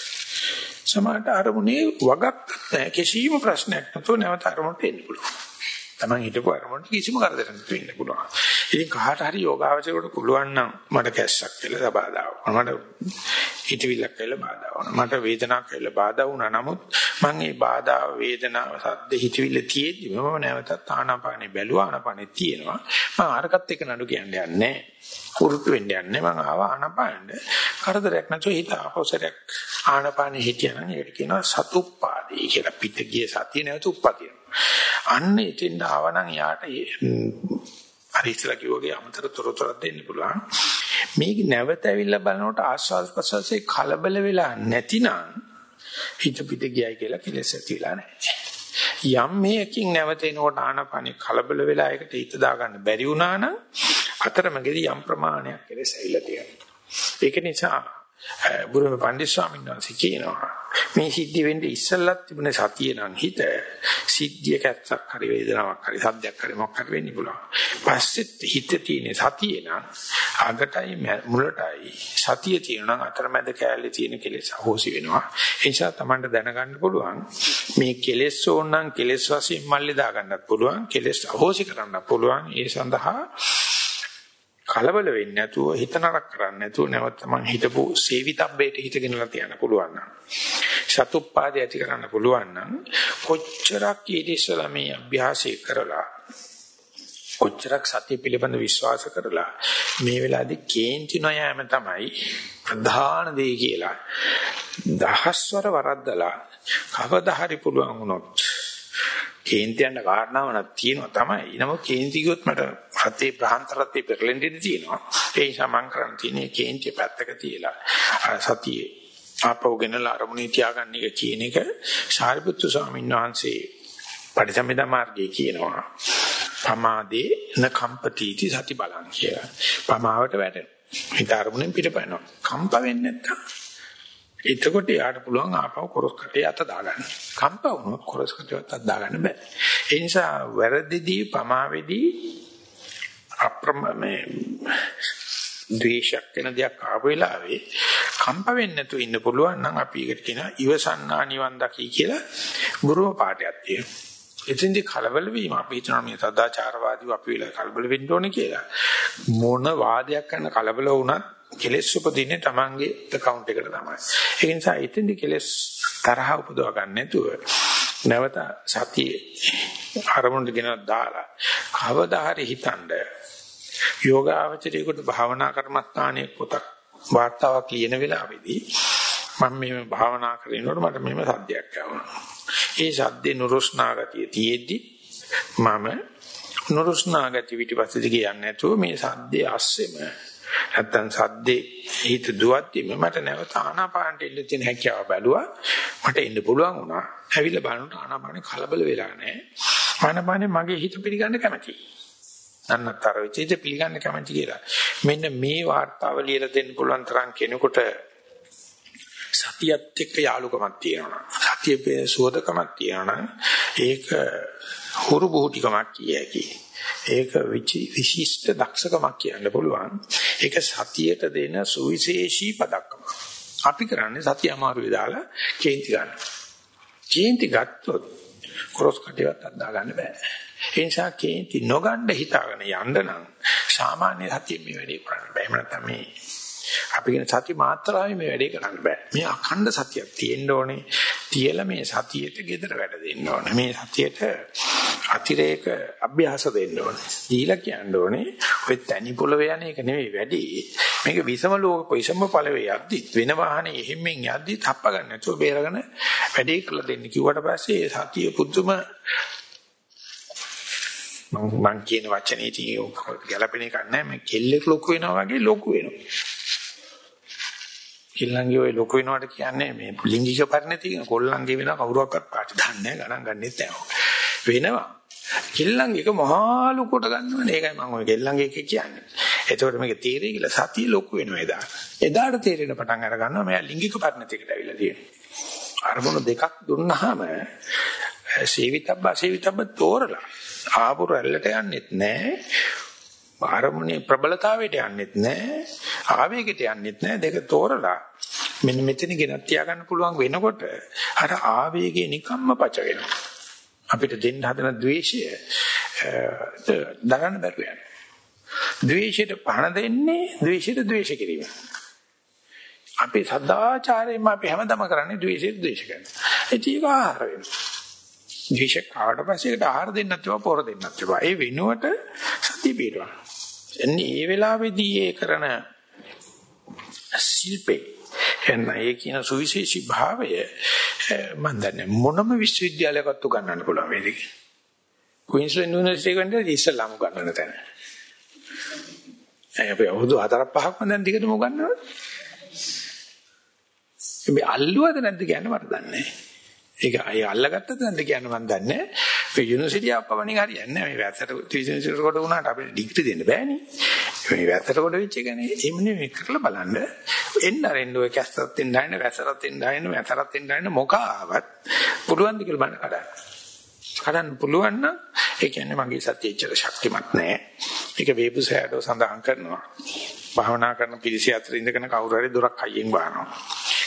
සමහරට අරමුණේ වගක් නැහැ කිසිම ප්‍රශ්නයක් නැතුව නැවත අරමුණට එන්න පුළුවන්. Taman හිටපු අරමුණට කිසිම කරදරයක් නැතුව ඉන්න පුළුවන්. ඉතින් කාට හරි යෝගාවචරයට පුළුවන් නම් මට කැස්සක් කියලා බාධා වුණා. මට හිතවිල්ලක් කියලා බාධා වුණා. මට වේදනාවක් කියලා බාධා වුණා. නමුත් මම මේ බාධා වේදනාව සද්ද හිතවිල්ල තියෙද්දි මම නැවතත් ආනාපානෙ බැලුවා. ආනාපානෙ තියෙනවා. මම අරකට එක නඩු කියන්නේ නැහැ. පුරුදු වෙන්න යන්නේ මම ආවා ආනාපානෙ. කරදරයක් නැතුව හිත ආපෝසරයක් ආනාපානෙ හිටියනම් ඒකට කියනවා සතුප්පාදී කියලා. පිට ගිය සතිය නැවත උප්පදිනවා. අන්න එතෙන්ට ආවනම් යාට අර ඉස්සලා කිව්වගේ අමතර තොරතුරක් දෙන්න පුළුවන්. මේක නැවත ඇවිල්ලා බලනකොට ආස්වාද ප්‍රසවාසයේ කලබල වෙලා නැතිනම් හිත පිට ගියයි කියලා කෙලෙස් ඇතිලා නැහැ. යම් මේකින් නැවත එනකොට ආනපනෙ කලබල වෙලා ඒකට හිත දාගන්න බැරි වුණා නම් අතරමැදි යම් ප්‍රමාණයක් කෙලෙස් ඇවිල්ලා තියෙනවා. ඒක නිසා බුරුම පණ්ඩිත ස්වාමීන් වහන්සේ කියනවා මේ සිද්ධි වෙන්නේ ඉස්සල්ලත් තිබුණ සතිය නම් හිත සිද්ධිය කැත්තක් හරි වේදනාවක් හරි සද්දයක් හරි මොකක් හරි වෙන්න පුළුවන්. පස්සෙත් හිත තියෙන සතිය නම් අගටයි මුලටයි සතිය තියෙන නම් අතරමැද කැලේ තියෙන කෙලෙස් අහෝසි වෙනවා. ඒ නිසා Tamanට දැනගන්න පුළුවන් මේ කෙලෙස් ඕනනම් කෙලෙස් වශයෙන් මල්ලි දාගන්නත් පුළුවන්. කෙලෙස් අහෝසි කරන්නත් පුළුවන්. ඒ සඳහා කලබල වෙන්නේ නැතුව හිත නරක කරන්නේ නැතුව නැවත මං හිතපු සේවිතබ්බේට හිතගෙනලා තියන්න පුළුවන් නම් සතුප්පාදේ ඇති කරන්න පුළුවන් නම් කොච්චරක් ඊටිසලා මේ අභ්‍යාසය කරලා කොච්චරක් සත්‍ය පිළිබඳ විශ්වාස කරලා මේ වෙලාවේදී කේන්ති නොයෑම තමයි ප්‍රධාන දේ කියලා. දහස්වර වරද්දලා කවදා හරි පුළුවන් වුණොත් කේන්ති යන කාරණාව නම් තියෙනවා තමයි. නමුත් කේන්ති ගියොත් මට රතේ ප්‍රාන්තරත්තේ පෙරලෙන්න තියෙනවා. ඒ නිසා මම කරන්න තියෙන්නේ කේන්ති පැත්තක තියලා සතියේ ආපහු ගෙනලා අරමුණේ තියාගන්න එක කියන එක සාරිපුත්තු ස්වාමීන් වහන්සේ පරිසම්පදා මාර්ගයේ කියනවා. පමාදේ න කම්පතිති සති බලං කියලා. පමාවට වැටෙනවා. හිත අරමුණෙන් පිටපයනවා. කම්ප වෙන්නේ නැත්තම් එතකොට යාට පුළුවන් ආපහු කොරස් කටේ අත දාගන්න. කම්ප වුණොත් කොරස් කටේ අත දාගන්න බෑ. ඒ නිසා වැරදිදී පමාවේදී අප්‍රමේ ද්වේෂයක් වෙන දෙයක් ආපු වෙලාවේ කම්ප වෙන්නේ නැතුව ඉන්න පුළුවන් නම් අපි ඒකට කියනවා ඉවසන්නා නිවන් දකි කියලා ගුරුම පාඩයක් තියෙනවා. එතෙන්දි කලබල වීම අපි හිතනවා මේ සදාචාරවාදීව අපි වෙලා කලබල වෙන්න ඕනේ කියලා. මොන වාදයක් කරන කලබල වුණත් කෙලෙස් උපදින්නේ Tamange account එකට තමයි. ඒ නිසා ඉතින්දි කෙලෙස් තරහ උපදව ගන්න නැතුව නැවත සතියේ අරමුණට ගෙන දාලා කවදා හරි හිතනද යෝගාවචරයේකට භාවනා කර්මස්ථානයේ පොතක් වාර්තාවක් ලියන වෙලාවේදී මම මේ භාවනා කරනකොට මට මෙහෙම සද්දයක් ආවුණා. ඒ සද්දේ නුරුස්නා ගතිය තියෙද්දි මම නුරුස්නා ගතිය පිටිපස්සට කියන්නේ නැතුව මේ සද්දේ අස්සෙම නැත්තම් සද්දේ හිත දුවද්දිම මට නැවත ආනාපානට එන්න තියෙන හැකියාව බැලුවා. මට එන්න පුළුවන් වුණා. ඇවිල්ලා බලනකොට ආනාපානේ කලබල වෙලා නැහැ. ආනාපානේ මගේ හිත පිළිගන්න කැමතියි. අන්නතර විචිත පිළිගන්න කැමති කියලා. මෙන්න මේ වார்த்தාව ලියලා දෙන්න පුළුවන් තරම් කෙනෙකුට සතියත් එක්ක යාලුකමක් තියෙනවා. සතියේ සුවදකමක් තියෙනවා. ඒක හුරු බුහුටිකමක් කිය හැකියි. ඒක විශිෂ්ට දක්ෂකමක් කියන්න පුළුවන්. ඒක සතියට දෙන සුවිශේෂී පදක්කම. අපි කරන්නේ සතිය අමාරුවේ දාලා කේන්ති ගන්න. කේන්ති ගත්තොත් ක්‍රොස් කටියක් අද්දා ගන්න බෑ. ඒ නිසා කේන්ති නොගන්න හිතාගෙන යන්න නම් සාමාන්‍ය සතිය මේ වැඩේ කරන්න බෑ. එහෙම නැත්නම් මේ අපි කියන සති මාත්‍රාවේ මේ වැඩේ කරන්න බෑ. මේ අඛණ්ඩ සතියක් තියෙන්න ඕනේ. තියලා මේ සතියට gedara වැඩ දෙන්න ඕනේ. මේ සතියට අතිරේක අභ්‍යාස දෙන්න ඕනේ. දීලා කියන්න ඕනේ ඔය තනි පොළවේ යන එක නෙවෙයි වැඩි. මේක විසම ලෝක විසම පළවේ යද්දි වෙන වාහනේ එහෙම්ෙන් යද්දි තප්ප ගන්න නැතුව බේරගෙන වැඩේ කළා දෙන්න කිව්වට පස්සේ සතිය පුදුම මම මං කියන වචනේ තියෙන ගැළපෙන එකක් නැහැ. මේ කෙල්ලෙක් ලොකු වෙනවා වගේ ලොකු වෙනවා. කිල්ලන්ගේ ඔය ලොකු වෙනවට කියන්නේ මේ ලිංගික පරිණතිය කියන කොල්ලන්ගේ වෙන කවුරුවක්වත් පාටි දන්නේ නැහැ ගණන් ගන්නෙත් නැහැ. වෙනවා. කිල්ලන්ගේ එක මහා ලොකුට ගන්නවනේ. ඒකයි මම ඔය කෙල්ලන්ගේ එක කියන්නේ. එතකොට මේක තීරේ කියලා සතිය ලොකු වෙනවා එදා. එදාට තීරෙන පටන් අර ගන්නවා මෙයා ලිංගික පරිණතියකට ඇවිල්ලා තියෙනවා. අරමුණු දෙකක් දුන්නාම සීවිතබ්බ සීවිතබ්බ තෝරලා ආපු රැල්ලට යන්නෙත් නැහැ. ආරමුණේ ප්‍රබලතාවයට යන්නෙත් නැහැ. ආවේගයට යන්නෙත් නැහැ. දෙක තෝරලා මෙන්න මෙතන ගෙනත් තියාගන්න පුළුවන් වෙනකොට අර ආවේගය නිකම්ම පච වෙනවා. අපිට දෙන්න හදන ද්වේෂය දරන්න බැරුව යනවා. ද්වේෂයට පණ දෙන්නේ ද්වේෂයට ද්වේෂ කිරීම. අපි සදාචාරයෙන්ම අපි හැමදම කරන්නේ ද්වේෂයට ද්වේෂ කරනවා. ඒක ආහාර වෙනවා. ද්වේෂ කාට පස්සේ ඒකට ආහාර දෙන්නත් ඒවා පොර දෙන්නත් ඒවා. ඒ වෙනුවට සතිය පිටවනවා. එන්නේ මේ වෙලාවේදී ඒ කරන ශිල්පේ එන්න ඒ කියන සුවිශේෂී භාවය මම දන්නේ මොනම විශ්වවිද්‍යාලයකත් උගන්වන්න පුළුවන් වේද ක්වීන්ස්ලන්ඩ් යුනිවර්සිටි එකේ ඉඳලා ඉස්සල්ලාම ගන්නන තැන. ඒ අපි අවුරුදු 4ක් 5ක් දැන් දිගටම උගන්වනවා. මේ අල්ලුවද නැද්ද කියන්නේ මට දන්නේ නැහැ. ඒක අය අල්ලගත්තද නැද්ද කියන්න මම දන්නේ නැහැ. ඒ යුනිවර්සිටි අපවණින් හරියන්නේ නැහැ. මේ වැස්සට යුනිවර්සිටි කොට වුණාට අපිට ඩිග්‍රී දෙන්න බෑනේ. මේ වැස්සට කොට වෙච්ච එකනේ. එමුනේ මේ කරලා බලන්න. එන්න අරින්න ඔය කැස්සත් දෙන්න හයින වැස්සට දෙන්න හයින වැතරත් දෙන්න හයින මොක ආවත් පුළුවන් ද කියලා බලන්න කඩන්න. කඩන්න පුළුවන් නම් ඒ කියන්නේ මගේ සත්‍ය එච්චර ශක්තිමත් නෑ. ඒක වේබුසෑඩෝ සඳහන් කරනවා. භාවනා කරන පිළිසි අතර ඉඳගෙන කවුරු හරි දොරක් අයියෙන් වහනවා.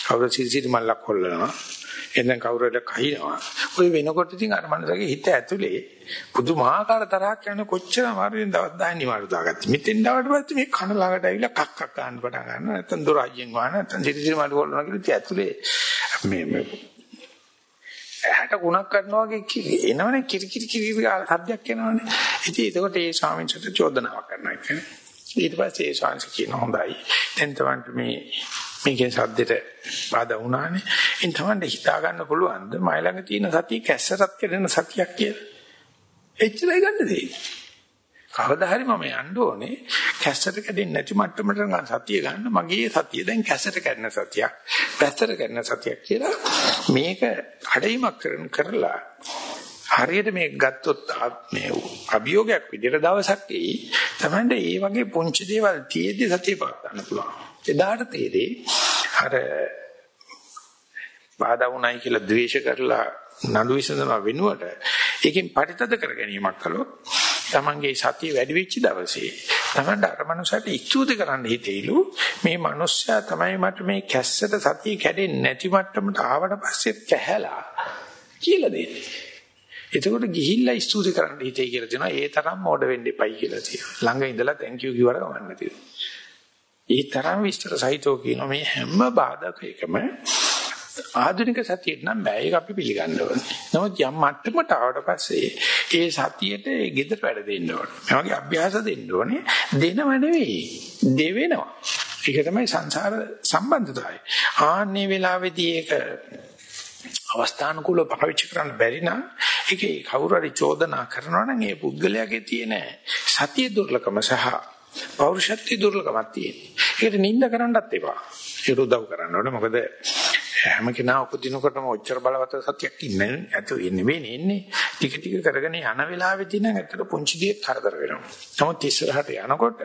කවුරු සිසිරි මල්ලක් හොල්ලනවා. එතෙන් කවුරු හරි කහිනවා. ඔය වෙනකොට ඉතින් අර මනසගේ හිත ඇතුලේ පුදුමාකාර තරහක් යන කොච්චර අමාරුවෙන් දවස් 10 නිවාඩු දාගත්තා. මෙතෙන් ඩවට පස්සේ මේ කන ළඟට ඇවිල්ලා කක් කක් ගන්න පටන් ගන්නවා. නැත්තම් දොර අයියෙන් වහන නැත්තම් සිසිරි මල්ල හොල්ලනවා කියලා ඉතින් ඇතුලේ මේ මේ ඇහැට ගුණක් කරනවා වගේ එනවනේ කිරි කිරි කිරි සද්දයක් එනවනේ. ඉතින් ඒකට ඒ ස්වාමීන් වහන්සේ චෝදනාවක් කරනවා කියන්නේ. ඊට පස්සේ ඒ ස්වාමීන් වහන්සේ කියන හොඳයි. දැන් තමයි මේ මේකේ සද්දෙට බාධා වුණානේ. එන් තමයි හිතා ගන්න පුළුවන්ද මයි ළඟ තියෙන සතිය කැස්සටත් කෙරෙන සතියක් කියලා. එච්චරයි ගන්න දෙන්නේ. කවදා හරි මම යන්න ඕනේ කැස්සට කැඩෙන්නේ නැති මට්ටමට ගන්න සතිය ගන්න මගේ සතිය දැන් කැස්සට කැඩෙන සතියක් පැත්තට කැඩෙන සතියක් කියලා මේක අඩීමක් කරන කරලා හරියට මේක ගත්තොත් මේ අභියෝගයක් විදිහට දවසක් එයි තමයි ඒ වගේ පුංචි දේවල් තියෙද්දි සතිය පාත් ගන්න පුළුවන් එදාට තේරෙයි අර බාධා වුණයි කියලා ද්වේෂ කරලා නඩු විසඳන වෙනුවට ඒකෙන් පරිතද කර ගැනීමක් කළොත් තමන්ගේ සතිය වැඩි වෙච්ච දවසේ තමන්ට අර මනුස්සයට ඉක්තුති කරන්න හිතෙයිලු මේ මනුස්සයා තමයි මට මේ කැස්සට සතිය කැඩෙන්නේ නැති මට්ටමට ආවට පස්සේ කැහැලා කියලා දෙන්නේ. එතකොට ගිහිල්ලා ස්තුති කරන්න හිතේ කියලා දෙනවා ඒ තරම් මෝඩ වෙන්න එපයි කියලා තියෙනවා. ළඟ ඉඳලා thank you කිව්වට කමක් නැතිව. ඒ තරම් විස්තර සහිතව කියන මේ හැම බාධකයකම ආධුනික සතියට නම් බෑ ඒක අපි පිළිගන්න ඕනේ. නමුත් යම් මට්ටමකට ආවට පස්සේ ඒ සතියට ඒ gedara වැඩ දෙන්න ඕනේ. මේ වගේ අභ්‍යාස දෙන්න ඕනේ. දෙනව නෙවෙයි. දෙවෙනවා. ඒක තමයි සංසාර සම්බන්ධතාවය. ආන්නේ වෙලාවේදී ඒක අවස්ථානුකූලව පාවිච්චි කරන්න බැරි නම් ඒකේ කවුරු හරි චෝදනා කරනවා නම් ඒ පුද්ගලයාගේ තියෙන සතිය දුර්ලකම සහ පෞරුෂත්වයේ දුර්ලභමක් තියෙනවා. ඒකට නිඳ කරන්නත් එපා. ඒක උදව් කරන්න ඕනේ. මොකද හැම කෙනා උපදිනකොටම ඔච්චර බලවත් සතියක් ඉන්නේ නැතු නෙවෙයි ඉන්නේ. ටික ටික කරගෙන යන වෙලාවෙදී නම් ඇත්තට පුංචි දෙයක් කරදර වෙනවා. නමුත් ඉස්සරහට යනකොට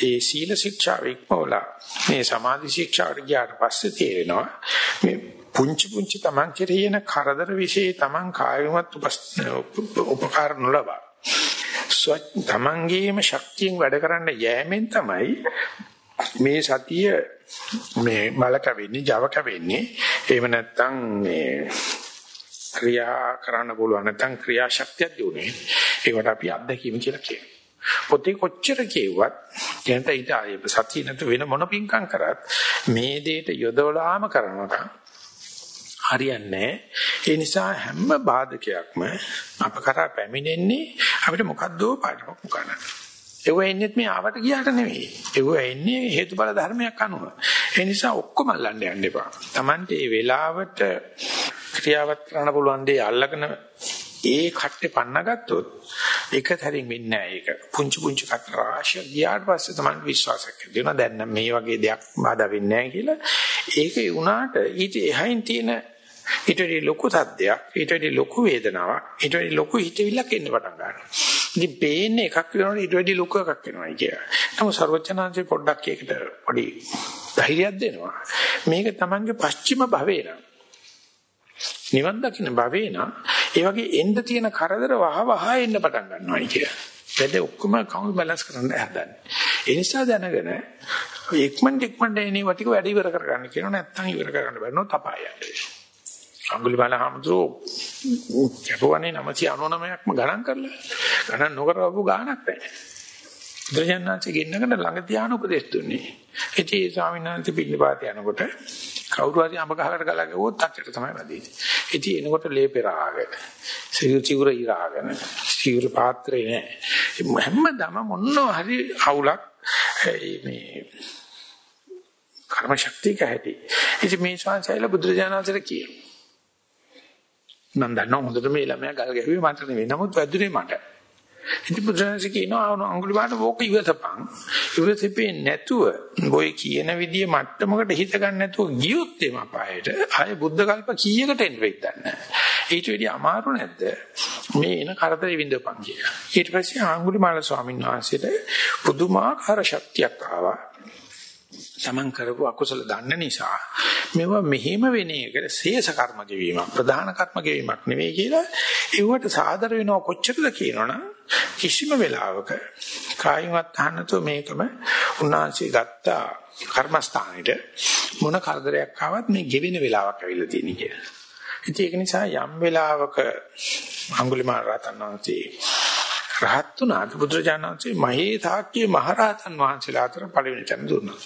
ඒ සීල ශික්ෂා වික්මවලා මේ සමාධි ශික්ෂාට ගියාට පස්සේ තේරෙනවා මේ පුංචි පුංචි Taman කෙරෙහින කරදර વિશે Taman කායමත් උපකාර නොලබා තමන්ගේම ශක්තියෙන් වැඩ කරන්න යෑමෙන් තමයි මේ සතිය මේ බල කැවෙන්නේ Java කැවෙන්නේ එහෙම නැත්නම් මේ ක්‍රියා කරන්න පුළුවන් නැත්නම් ක්‍රියා ශක්තියක් දිනුනේ. ඒකට අපි අත්දැකීම කියලා කියනවා. පොතේ කොච්චර කිව්වත් කියන්ට ඊට ආයේ සතිය නැතු වෙන මොන පිංකම් කරත් මේ දෙයට යොදවලාම කරනවා හරියන්නේ ඒ නිසා හැම බාධකයක්ම අප කරා පැමිණෙන්නේ අපිට මොකද්දෝ පාඩමක් උගන්නන්න. ඒව එන්නේ මේ ආවට ගියාට නෙවෙයි. ඒව එන්නේ හේතුඵල ධර්මයක් අනුව. ඒ නිසා ඔක්කොම අල්ලන්න යන්න එපා. Tamante මේ වෙලාවට ක්‍රියාවත් කරන්න පුළුවන් දේ අල්ලගෙන ඒ කට්ටේ පන්නගත්තොත් එක තැනින් වෙන්නේ නැහැ ඒක. පුංචි පුංචි කට රාශිය ගියාට පස්සේ තමයි විශ්වාසයක් ඇති වෙනවා. දැන් නම් මේ වගේ දෙයක් බාධා වෙන්නේ නැහැ කියලා. ඒක වුණාට ඊට එහයින් තියෙන ඊට වඩා ලොකු සද්දයක්, ඊට වඩා ලොකු වේදනාවක්, ඊට වඩා ලොකු හිතවිල්ලක් එන්න පටන් ගන්නවා. ඉතින් පේන්නේ එකක් වෙනවනේ ඊට වඩා ලොකු එකක් වෙනවා කියලා. නමුත් ਸਰවඥාන්සේ පොඩ්ඩක් ඒකට පොඩි ධෛර්යයක් දෙනවා. මේක Tamange පස්චිම භවේ නම් නිවන් දකින්න භවේ නම් ඒ වගේ එන්න තියෙන කරදර වහ වහ එන්න පටන් ගන්නවායි කියලා. වැඩ ඔක්කොම කවුන්ට් බැලන්ස් කරන්න හදන්නේ. ඒ නිසා දැනගෙන ඉක්මනට ඉක්මනට එනේ වටික වැඩ ඉවර කරගන්න කියනවා නැත්නම් ඉවර කරගන්න බැරනොත් අපායයි. අඟුලිමාල හාමුදුරුවෝ කැපුවනේ 999ක්ම ගණන් කරලා ගණන් නොකරවපු ගාණක් නැහැ. බුදුරජාණන්සේ ගෙන්නගෙන ළඟ තියාන උපදෙස් දුන්නේ. ඉතින් ඒ ස්වාමීන් වහන්සේ පිළිපාත යනකොට කවුරු හරි අඹ ගහකට ගලා ගියොත් අච්චට තමයි වැදෙන්නේ. ඉතින් එනකොට ලේ පෙරාගෙන, සිවුරු චිවුර ඉරාගෙන, සිවුරු පාත්‍රේ නැහැ. හැමදාම මොනවා හරි අවුලක් මේ කර්ම ශක්තියක හැටි. ඉතින් මේ ශාන්සයිල බුදුරජාණන්සේට කියනවා මම දන්නවා හොඳට මේ ළමයා ගල් ගැහුවේ මට නෙවෙයි. නමුත් වැදුනේ මට. ඉතින් බුදුරජාණන් කියනවා අඟුලිමාල ඕක ඉවසපන්. ඉවසෙපේ නැතුව ඔය කියන විදිය මට්ටමකට හිත ගන්න නැතුව ගියොත් එම අපායට ආය බුද්ධ කල්ප කීයකට එන්න වෙයිද ඊට වැඩි අමාරු නැද්ද? මේ එන කරදරේ විඳපන් කියලා. ඊට පස්සේ අඟුලිමාල ස්වාමීන් වහන්සේට පුදුමාකාර ශක්තියක් ආවා. තමන් කරපු අකුසල දන්න නිසා මේවා මෙහෙම වෙන එකට ශේෂ කර්ම ගෙවීමක් ප්‍රධාන කර්ම ගෙවීමක් නෙවෙයි කියලා ඒවට සාදර වෙනව කොච්චරද කියනවනම් කිසිම වෙලාවක කායිමත් අහන්නතෝ මේකම උන්වහන්සේ ගත්ත කර්මස්ථානෙට මොන කරදරයක් ආවත් මේ ගෙවෙන වෙලාවක් ඇවිල්ලා තියෙන කියලා. ඉතින් ඒක නිසා යම් වෙලාවක අඟුලිමාල රහතන් වහන්සේ රහත් වුණාට බුදුරජාණන් වහන්සේ මහේ තාක්කේ මහරහතන් වහන්සේලා අතර පළවෙනි තැන දුන්නා.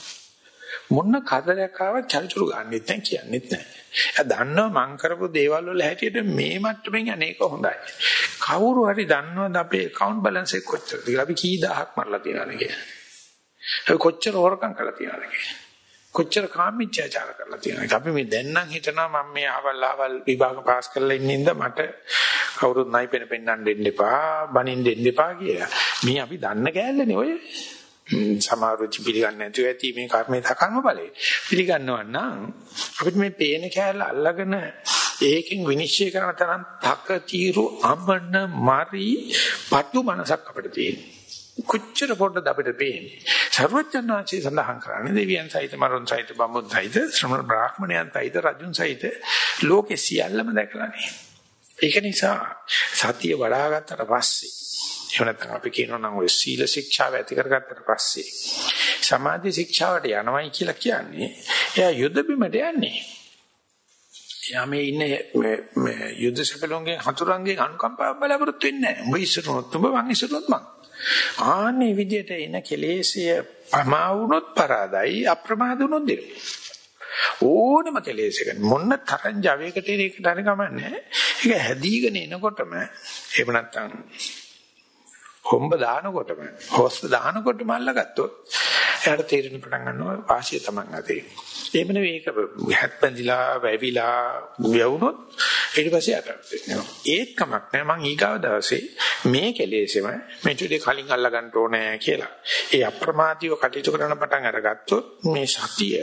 මොන කදරයක් ආවත් චරිචුරු ගන්නෙත් නැහැ කියන්නෙත් නැහැ. එයා දන්නවා මං කරපු දේවල් වල හැටියට මේ මට්ටමින් අනේක හොඳයි. කවුරු හරි දන්නවද අපේ account balance එක කොච්චරද කියලා අපි කී දහයක් මරලා තියනවද කියලා. අපි කොච්චර හොරකම් කරලා තියනවද කියලා. කොච්චර කාමීච්ඡාචාර කරලා තියනවද. අපි මේ දැන් නම් හිතනවා මම මේ අහවල් අහවල් විභාග පාස් කරලා ඉන්නින්ද මට කවුරුත් නයි පෙන පෙන්නන්න දෙන්න එපා, බනින්න දෙන්න එපා කියලා. මේ අපි දන්න කෑල්ලනේ ඔය. සමාරුචි පිළිගන්නේ නැතුව ඇති මේ කර්මේ තකර්ම ඵලෙ. පිළිගන්නව නම් අපිට මේ පේන කෑල්ල අල්ලගෙන ඒකෙන් විනිශ්චය කරන තරම් තක తీරු අමන මරි පටු මනසක් අපිට තියෙනවා. කොච්චර පොඩ්ඩද අපිට පේන්නේ. සර්වඥාන්සේ සඳහන් කරන්නේ දෙවියන් සහිත මරුන් සහිත බඹුන් සහිත ශ්‍රමණ බ්‍රාහ්මණයන් සහිත රජුන් සහිත ලෝකේ සියල්ලම දැකලානේ. ඒක නිසා සතිය වඩා ගත්තට පස්සේ එහෙම නැත්නම් අපි කියනවා නම් ඔය සීල ශික්ෂාව ඇති කරගත්තට පස්සේ සමාධි ශික්ෂාවට යනවයි කියලා කියන්නේ එයා යුද බිමට යන්නේ. එයා මේ ඉන්නේ මේ යුද සපලොන්ගේ හතුරුන්ගේ අනුකම්පාව බලාපොරොත්තු වෙන්නේ නැහැ. උඹ ඉස්සරහොත් උඹ මං ඉස්සරහොත් මං. ආන්නේ විදියට එන කෙලෙසිය ප්‍රමා වුණොත් පරාදයි අප්‍රමාද වුණොත් දෙක. ඕනම කෙලෙසක මොන්න තරම් ජවයකට ඒකට හරි කමන්නේ. ඒක හැදීගෙන එනකොටම එහෙම නැත්නම් හොම්බ දානකොටම හොස්ස දානකොටම අල්ලගත්තොත් එයාට තේරෙන පටන් ගන්නවා වාසිය තමන් අතේ. එහෙම නෙවෙයි ඒක හැත්පැඳිලා වැවිලා වුණොත් ඊට පස්සේ අතට වෙනවා. ඒත් කමක් නැහැ මං ඊගාව දවසේ මේ කෙලෙසෙම මෙතුලේ කලින් අල්ල ගන්න ඕනේ කියලා. ඒ අප්‍රමාදීව කටයුතු කරන පටන් අරගත්තොත් මේ සතිය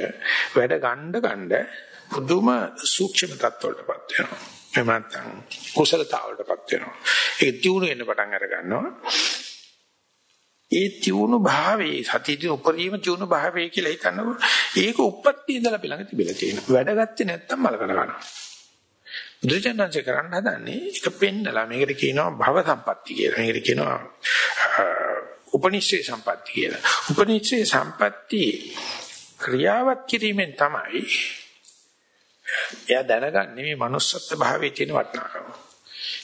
වැඩ ගන්න ගන්න පුදුම සූක්ෂම තත්ත්වවලටපත් වෙනවා. එහෙම නැත්නම් කුසලතාවලටපත් වෙනවා. ඒක තියුණු වෙන්න පටන් අර ගන්නවා. ඒ තියුණු භාවයේ සතියේ උපරිම තියුණු භාවයේ කියලා හිතනකො ඒක උප්පත්ති ඉඳලා ළඟ තිබිලා තියෙනවා. වැඩගත්තේ නැත්තම් මල කර ගන්නවා. බුදුචන්දන්සේ කරන්න හදන්නේ ඒක පෙන්නලා මේකට කියනවා භව සම්පatti කියලා. මේකට කියනවා උපනිශ්‍රේ සම්පatti කියලා. උපනිශ්‍රේ සම්පatti ක්‍රියාවත් කිරීමෙන් තමයි එයා දැනගන්නේ මේ manussත් භාවයේ තියෙන වටිනාකම.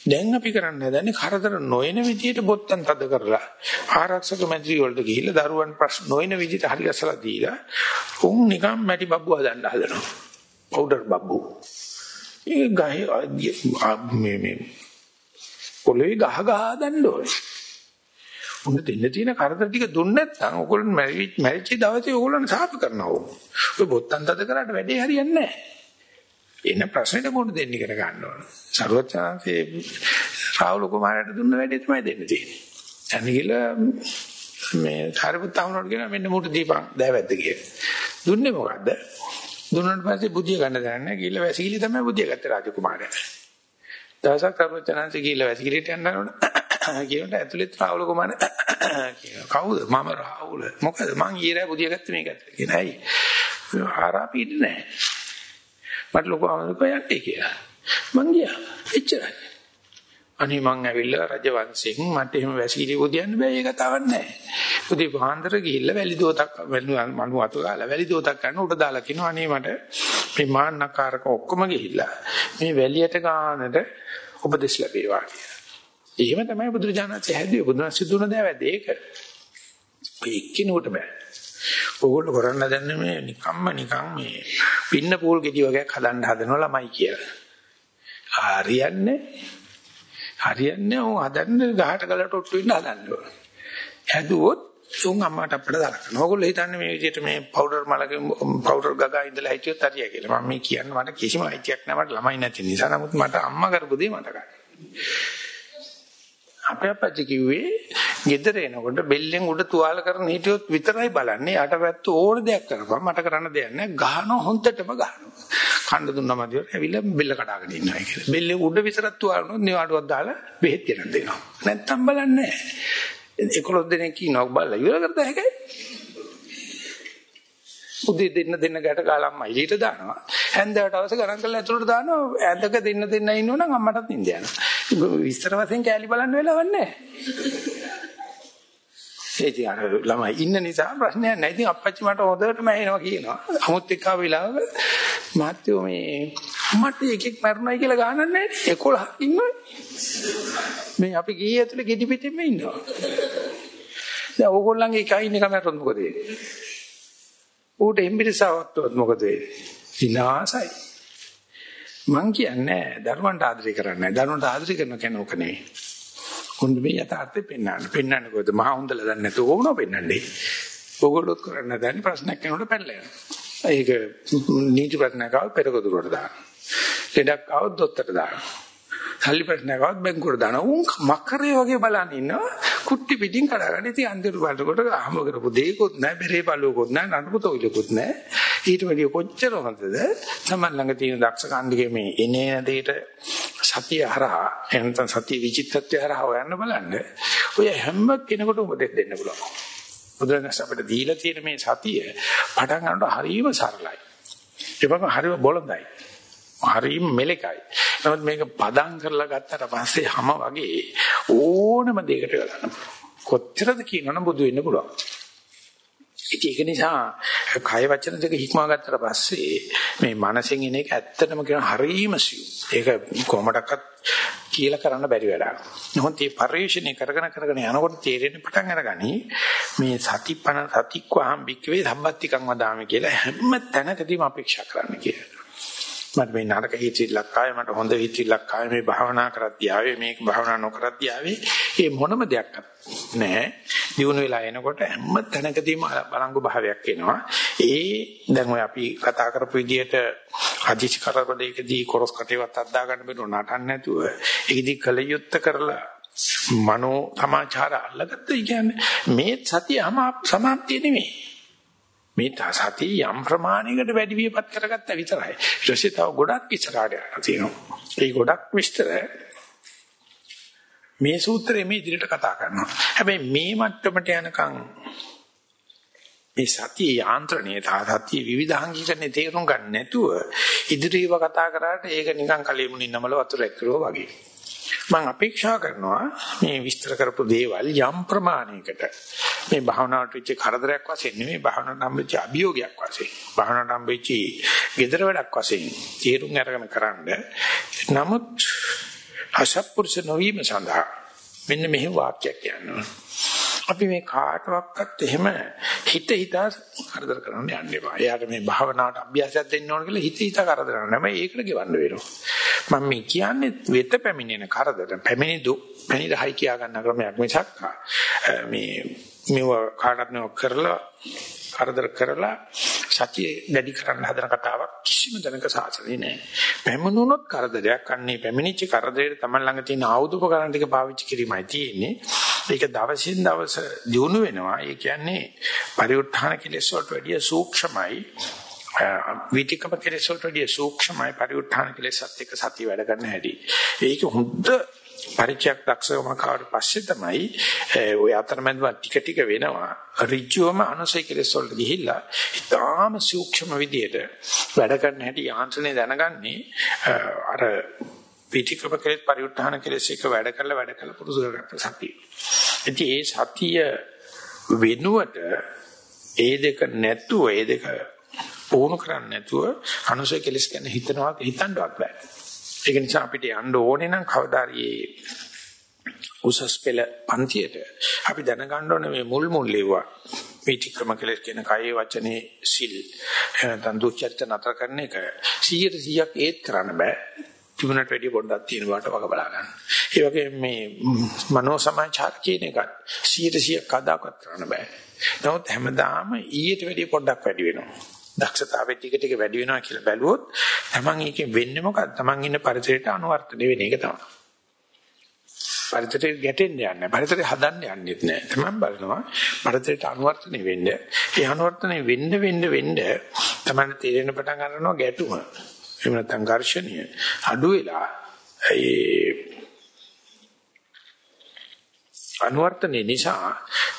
දැන් අපි කරන්න හදන්නේ කරදර නොයන විදියට බොත්තම් තද කරලා ආරක්ෂක මැදිරි වලට ගිහිල්ලා දරුවන් ප්‍රශ්න නොයන විදියට හරි ගැසලා දීලා උන් නිකන් මැටි බබ්බු හදන්න හදනවා. පවුඩර් බබ්බු. ඒ ගහේ මේ මේ පොළවේ ගහ ගහ හදන්න ඕනේ. උන් දෙන්න තියෙන කරදර ටික දුන්නේ නැත්නම් ඕගොල්ලෝ මැරිච්ච දවසේ ඕගොල්ලන් සාප කරනවා. ඔය බොත්තම් තද කරාට වැඩේ හරියන්නේ නැහැ. එන ප්‍රශ්නෙට මොන දෙන්න ඉගෙන ගන්න ඕන. සරුවචාන්සේ රාහුල කුමාරයාට දුන්න වැඩේ තමයි දෙන්න තියෙන්නේ. අනිගිල මේ කාර්යපුත් අහුනට කියන මෙන්න මුට දීපන් දැවැද්ද කියලා. දුන්නේ මොකද්ද? දුන්නාට පස්සේ බුදිය ගන්න දන්නේ ගිහිල්ලා වැසිකිලි තමයි බුදිය ගත්තේ රාජකුමාරයා. දවසක් සරුවචාන්සේ ගිහිල්ලා වැසිකිලිට යනකොට කියනට ඇතුළේ රාහුල කුමාරයා කියනවා කවුද මම රාහුල මොකද මං ඊරා බුදිය ගත්තේ මේකට කියන ඇයි ආරාපීඩ නැහැ මට ලොකු අමතකයක් කියලා. මං ගියා. එච්චරයි. අනේ මං ඇවිල්ලා රජ වංශයෙන් මට එහෙම වැසිකිලි උදියන්න බෑ ඒක තවන්නේ නැහැ. උදේ වහන්දර ගිහිල්ලා වැලි දෝතක් මනු අත ගාලා වැලි දෝතක් ගන්න උඩ දාලා කිනවා අනේ මට මේ මාන්නකාරක ඔක්කොම ගිහිල්ලා මේ වැලියට ගානට උපදෙස් ලැබේවා කියලා. එහෙම තමයි බුදුරජාණන්සේ හැදුවේ බුදුරජාණන් සිදුන දෑවැද ඒක. ඔය එක්කිනුට බෑ. ඕගොල්ලෝ කරන්න දන්නේ මේ නිකම්ම නිකම් මේ පින්න පූල් ගෙඩි වගේක් හදන්න හදනවා ළමයි කියලා. හරියන්නේ හරියන්නේ ਉਹ හදන්න ගහට ගලට ඔට්ටු වෙන්න හදන්න ඕන. හැදුවොත් උන් අම්මාට අපිට දරකන. ඕගොල්ලෝ හිතන්නේ මේ විදිහට මේ පවුඩර් මලක පවුඩර් ගගා ඉඳලා හිටියොත් හරිය කියලා. මම මේ කියන්නේ මට කිසිම අයිතියක් නැහැ මට ළමයි නැති නිසා. නමුත් මට අම්මා කරපු දේ මතකයි. අපේ අපච්චි කිව්වේ ගෙදර එනකොට බෙල්ලෙන් උඩ තුවාල කරන හිටියොත් විතරයි බලන්නේ. යටපැත්ත ඕන දෙයක් කරපන්. මට කරන්න දෙයක් නැහැ. ගහනවා හොන්දටම ගහනවා. කන්න දුන්නා මදිවට ඇවිල්ලා බෙල්ල කඩාගෙන ඉන්නවා කියලා. බෙල්ලේ උඩ විතරක් තුවාල වුණොත් නිවාඩුවක් දාලා බෙහෙත් ගෙනත් දෙනවා. නැත්තම් බලන්නේ නැහැ. 11 දෙනෙක් ඉන්නවා. බලලා ඉවර කරලා හැකයි. උදේ දෙන්න දෙන්න ගැට ගාලා එළියට දානවා. හැන්දෑවට අවශ්‍ය ගණන් කරලා ඇතුළට දානවා. ඇඳක දෙන්න දෙන්න ඉන්නවනම් අම්මටත් නින්ද යනවා. විස්තර වශයෙන් කෑලි බලන්න වෙලාවක් නැහැ. ඒ කියන්නේ ළමයි ඉන්න නිසා ප්‍රශ්නයක් නැහැ. ඉතින් අප්පච්චි මට හොඳටම ඇහෙනවා කියනවා. අමුත් එක්ක වෙලාවක මාත්‍යෝ මේ මට එකෙක් මරණයි කියලා ගහනන්නේ නැහැ. 11ක් ඉන්නවනේ. මේ අපි ගියේ ඇතුලේ ගෙඩි පිටින්ම ඉන්නවා. දැන් ඕගොල්ලන්ගේ එකයි ඉන්න කමරට මොකද වෙන්නේ? ඌට එම්බිරිසාවක් මොකද වෙන්නේ? විනාසයි. මං කියන්නේ දරුවන්ට ආදරය කරන්නේ දරුවන්ට ආදරය කරන කෙනෙක් නෙවෙයි. උන් මේ යථාර්ථය පෙන්වන්න. පෙන්වන්නේ කොහොමද? මහා හොඳලා දන්නේ නැතුව ඕනෝ පෙන්වන්නේ. ඕගොල්ලොත් කරන්නේ දැන් ප්‍රශ්නයක් කෙනෙකුට පැනලා යනවා. ඒක නීති ප්‍රශ්නයක් ආව පෙරකදුරට දානවා. ලෙඩක් ආවොත් දොස්තරට දානවා. සල්ලි ප්‍රශ්නයක් ආවොත් බැංකුවට දානවා. උන් මකරේ වගේ බලන් ඉන්නවා. කුට්ටි පිටින් කඩාගෙන ඉතින් අන්තිමට බලනකොට ආම කරපු දෙයක්වත් නැහැ, බෙරේ බලුවක්වත් නැහැ, නඩු තොইলකුත් නැහැ. ඊට වැඩිය කොච්චර හොඳද? සමන් ළඟ තියෙන දක්ෂ කණ්ඩිකේ මේ එනේන දෙයට සතිය හරහා එනතන් සතිය විචිත්තත්වය හරහා හොයන්න බලන්න. ඔය හැම කෙනෙකුටම උපදෙස් දෙන්න පුළුවන්. බුදුරජාණන් අපිට දීලා තියෙන මේ සතිය පටන් ගන්නකොට හරිම සරලයි. ඒ වගේම හරිම බොළඳයි. හරිම මෙලකයි. නමුත් මේක පදම් කරලා ගත්තට පස්සේ හැම වගේ ඕනම දෙයකට ගන්න කොච්චරද කියනවනම් බුදු වෙන්න පුළුවන්. ඉතින් ඒක නිසා කය වචන දෙක හික්මවා ගත්තට පස්සේ මේ මනසෙන් එන එක ඇත්තටම කියන හරීම සිව්. ඒක කොහොමඩක්වත් කියලා කරන්න බැරි වැඩක්. නමුත් මේ පරිශ්‍රණය කරගෙන කරගෙන යනකොට තේරෙන්න පටන් අරගනි මේ සතිපන සතික්වහම් බික්කවේ සම්බත්තිකම් වදාමි කියලා හැම තැනකදීම අපේක්ෂා කරන්න කියලා. මට මේ නරක හිතිලක් ආවේ මට හොඳ හිතිලක් ආවේ මේ භාවනා කරද්දී ආවේ මේක භාවනා නොකරද්දී ආවේ. ඒ මොනම දෙයක් නැහැ. දිනු වෙලා එනකොට හැම තැනකදීම බලංගු භාවයක් එනවා. ඒ දැන් ඔය අපි කතා කරපු විදිහට අධිච කරපදයකදී කොරස් කටේවත් අද්දා ගන්න බැරුව නටන්න නැතුව ඒකදී කලියුත්ත කරලා මනෝ සමාචාර අල්ලගත්ත කියන්නේ මේ සතිය සමාප්තිය නෙමෙයි. මේ සතිය යම් ප්‍රමාණයකට වැඩි වියපත් කරගත්ත විතරයි. ඊට පස්සේ තව ගොඩක් ඉස්සරහට යනවා තියෙනවා. ඒ ගොඩක් විස්තර මේ සූත්‍රයේ මේ ඉදිරියට කතා කරනවා. හැබැයි මේ මට්ටමට යනකම් මේ සතිය යාන්ත්‍රණයේ තා සතිය විවිධාංගීකරණේ තේරුම් ගන්න නැතුව ඉදිරියව කතා කරාට ඒක නිකන් කලෙමුණින් නමල වතුර එක්කරෝ වගේ. මම අපේක්ෂා කරනවා මේ විස්තර කරපු දේවල් යම් ප්‍රමාණයකට. මේ භාවනාවට වෙච්ච කරදරයක් වශයෙන් නෙමෙයි භාවනාවට හම්බෙච්ච අභියෝගයක් වශයෙන්. භාවනාවට හම්බෙච්ච gedara වැඩක් වශයෙන් තීරුම් අරගෙන කරන්න. නමුත් අසත්පුරුෂ නොවීම සඳහා මෙන්න මෙහි වාක්‍යයක් කියනවා. අපි මේ කාටවත් එහෙම හිත හිත කරදර කරන්න යන්න එපා. එයාට මේ භාවනාවට අභ්‍යාසයක් දෙන්න ඕන කියලා හිත හිත කරදර කරන්න. නැමෙයි ඒකට ගෙවන්න වෙනවා. මම මේ කියන්නේ වෙත පැමිණෙන කරදර, පැමිණි දුක්, පැනිරහයි කියා ගන්න ක්‍රමයක් මිසක් මේ මේව කාටවත් නෙව කරලා කරදර කරලා සතිය දැඩි කරන්න හදන කතාවක් කිසිම දැනක සාසනේ නැහැ. පැමිණුණොත් කරදරයක් අන්නේ පැමිණිච්ච කරදරේට Taman ළඟ තියෙන ආයුධපකරණ ටික පාවිච්චි කිරීමයි තියෙන්නේ. ඒක දවසින් දවස දියුණු වෙනවා. ඒ කියන්නේ පරිඋත්ථාන කෙලෙස් වලට වැඩිය සූක්ෂමයි. විතිකම කෙලෙස් වලට වැඩිය සූක්ෂමයි පරිඋත්ථාන කෙලෙස් සත්‍යක සත්‍ය වැඩ කරන්න හැටි. ඒක හොඳ පරිචයක් දක්ෂකම කාට පස්සේ තමයි ඔය අතරමැදම ටික ටික වෙනවා ඍජුවම අනුසය කෙලෙස් වලට ගිහිල්ලා ඉතාම සූක්ෂම විදියට වැඩ කරන්න හැටි යාන්ත්‍රණය දැනගන්නේ අර පිටිකම කෙලෙස් පරිඋත්ථාන කෙලෙස් එක වැඩ කරලා වැඩ කරලා පුරුදු කරගත්ත සතිය. ඉතින් ඒ සතිය වෙනුවට ඒ දෙක නැතුව ඒ දෙක පුහුණු කරන්නේ නැතුව අනුසය කෙලෙස් ගැන හිතනවා හිතන්නවත් බෑ. ඒක නිසා අපිට යන්න ඕනේ නම් කවදාරි උසස් පෙළ පන්තියට අපි දැනගන්න ඕනේ මේ මුල් මුල් ලෙව්වා. පිටික්‍රම කෙලෙස් කියන කයේ වචනේ සිල් එහෙනම් දුච්චරිත නතර කරන එක 100 100ක් ඒත් කරන්න බෑ. තිබුණට වැඩිය පොඩ්ඩක් තියෙන බවට වග බලා ගන්න. ඒ වගේ මේ මනෝ සමාචාර කියන එකත් 100% කදාකත් කරන්න බෑ. නමුත් හැමදාම ඊට වැඩිය පොඩ්ඩක් වැඩි වෙනවා. දක්ෂතාවය ටික ටික වැඩි වෙනවා කියලා බැලුවොත් තමන් ඒකෙන් වෙන්නේ මොකක්ද? තමන් ඉන්න පරිසරයට අනුවර්තනය වෙන එක තමයි. පරිසරයට ගැටෙන්න යන්නේ පරිසරය හදන්න යන්නෙත් නෑ. තමන් බලනවා පරිසරයට අනුවර්තනය වෙන්න. ඒ අනුවර්තනය වෙන්න වෙන්න වෙන්න තමන් තේරෙන පටන් ගන්නවා ගැටුම. එහෙම නැත්නම් ඝර්ෂණය අඩු වෙලා ඒ අනුවර්තනේ නිසා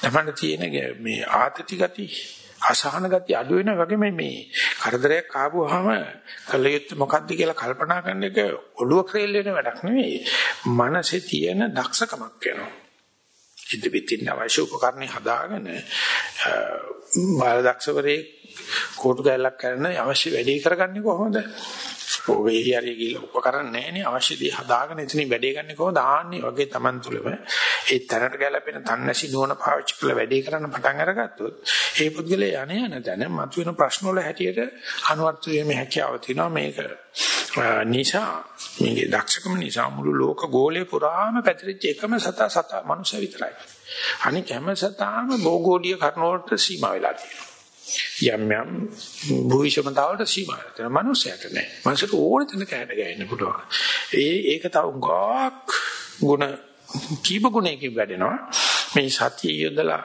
තමයි තියෙන මේ ආතති ගති අසහන ගති අඩු වෙන වගේම මේ කරදරයක් ආවොහම කලියුත් මොකද්ද කියලා කල්පනා කරන එක ඔළුව ක්‍රේල් වෙන වැඩක් නෙවෙයි. මනසේ තියෙන දක්ෂකමක් වෙනවා. ඉද පිටින් අවශ්‍ය උපකරණ හදාගෙන බාල දක්ෂවරේ කෝටු ගැලක් කරන අවශ්‍ය වැඩේ කරගන්නේ කොහොමද? වෙහි හරිය ගිහලා ඔක්ක කරන්නේ නැහනේ අවශ්‍ය දේ හදාගෙන එතනින් වැඩේ ගන්න කොහොමද? ආන්නේ වගේ Taman තුලම ඒ තැනට ගැලපෙන තන්නසි නුවණ පාවිච්චි කරලා වැඩේ කරන්න පටන් අරගත්තොත් ඒ පුද්ගලයා යන්නේ යන තැන මතුවෙන ප්‍රශ්න වල හැටියට අනුවර්ත වීමේ හැකියාව තියෙනවා. මේක නිසා මේකේ දක්ෂකම නිසා මුළු ලෝක ගෝලයේ පුරාම පැතිරිච්ච එකම සතා සතා මනුෂ්‍ය විතරයි. අනික හැම සතාම භෝගෝඩිය කරනවට සීමා වෙලා තියෙනවා. යම් යම් භූවිෂමතාවට සීමාවක් තියෙනවා. මනුස්සයට නෑ. මනුස්සයට ඕන තැනක හැඩ ගන්න පුළුවන්. ඒ ඒක තව ගාක් ಗುಣ කීප ගුණයකින් වැඩෙනවා. මේ සතිය යොදලා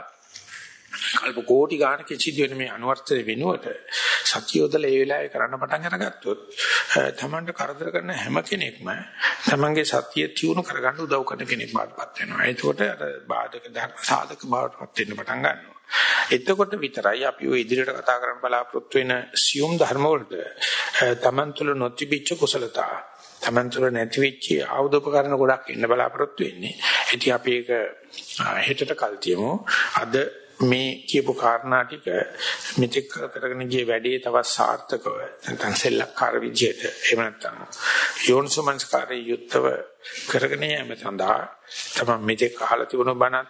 කල්ප කෝටි ගානක සිද්ධ වෙන මේ අනුවර්තන වෙනුවට සතිය යොදලා ඒ වෙලාවේ කරන්න පටන් අරගත්තොත් තමන්ට කරදර කරන හැම කෙනෙක්ම තමන්ගේ සතිය තියුණු කරගන්න උදව් කරන කෙනෙක් බාටපත් වෙනවා. ඒකෝට අර බාධක ධර්ම සාධක බවටපත් වෙන්න පටන් ගන්නවා. එතකොට විතරයි අපි ඔය ඉදිරියට කතා කරන්න බලාපොරොත්තු වෙන සියුම් ධර්ම වලට තමන් තුළ නොතිබිච්ච කුසලතා තමන් තුළ නැති වෙච්ච ආයුධ උපකරණ ගොඩක් ඉන්න බලාපොරොත්තු වෙන්නේ. ඉතින් අපි ඒක හෙටට කල් තියමු. අද මේ කියපු කාරණා ටික මෙතෙක් කරගෙන ගිය වැඩේ තවත් සාර්ථකව නැත්නම් සෙල්ලක්කාර විදියට එහෙම නැත්නම් යෝනිසමංස්කාරයේ යුක්තව කරගෙන යෑම සඳහා තමයි මෙතෙක් අහලා තිබුණු බණත්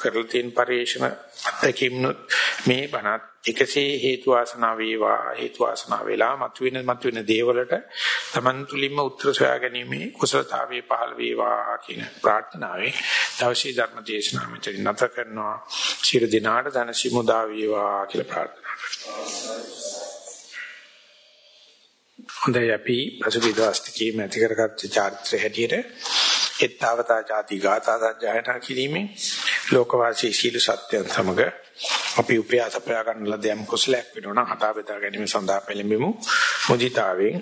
කරලා තියෙන පරිේශන අත්දැකීම්නොත් මේ බණත් එකසේ හේතු වාසනා වේවා හේතු වාසනා වෙලා මතුවෙන මතුවෙන දේවලට Taman තුලින්ම උත්තර සොයා ගැනීම කුසලතාවයේ පහළ වේවා කියන ප්‍රාර්ථනාවෙන් දවසේ ධර්ම දේශනාව මෙතන නැත කරනවා. ශිර දිනාට ධන සිමුදා වේවා කියලා ප්‍රාර්ථනා කරනවා. හොඳයි අපි පසුගිය දවස් ටිකේ මැති කරගත්ත චාරිත්‍ර හැටියට එත්තාවතා ಜಾති ගාථා සජ්ජායනා කිරීමෙන් ලෝකවාසී සීල සත්‍යයන් සමග අපි උපයාස ප්‍රයා ගන්න ලද යම් කුසලයක් වෙනවා නම් හදා බෙදා ගැනීම සඳහා පෙළඹෙමු. මුදිතාවෙන්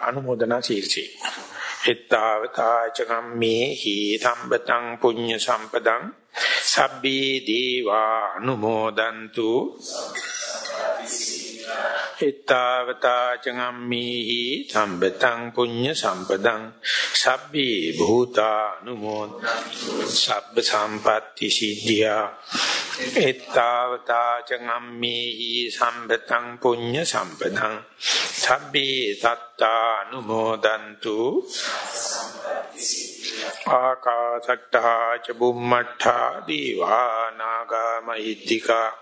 අනුමೋದනා ශීර්ෂි එත්තාවතා චගම්මේ හි සම්බතං පුඤ්ඤ සම්පදං සබ්බේ දීවා අනුමෝදන්තු. එත්තාවතා චගම්මේහි සම්බතං පුඤ්ඤ සම්පදං සබ්බේ භූතානුමෝද සබ්බ සම්පatti සිද්ධියා එත්තාවතා චගම්මේහි සම්බතං පුඤ්ඤ සම්පදං සබ්බේ තත්තානුමෝදන්තු ආකාසට්ඨා ච බුම්මට්ඨා දීවා නාග මහිත්‍තිකා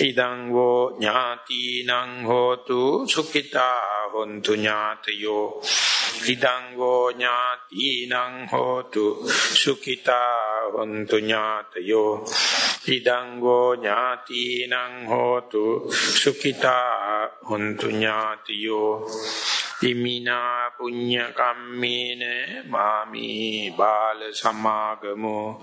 ඉදං වෝ ඥාතිනං හෝතු සුඛිතා හොන්තු ඥාතයෝ. ඉදං වෝ ඥාතිනං හෝතු සුඛිතා හොන්තු ඥාතයෝ. ඉදං වෝ ඥාතිනං හෝතු සුඛිතා හොන්තු ඥාතියෝ. ඉමිනා පුඤ්ඤ කම්මේන මාමි බාල සමාගමෝ.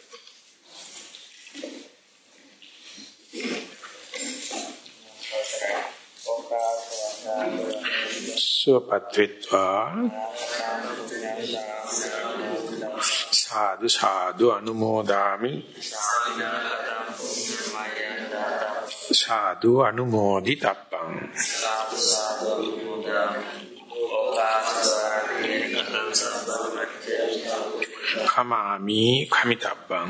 සුවපත් වෙත්වා සාදු සාදු අනුමෝදාමි. සාදු අනුමෝදි තප්පං කමාමි කමිතබ්බං.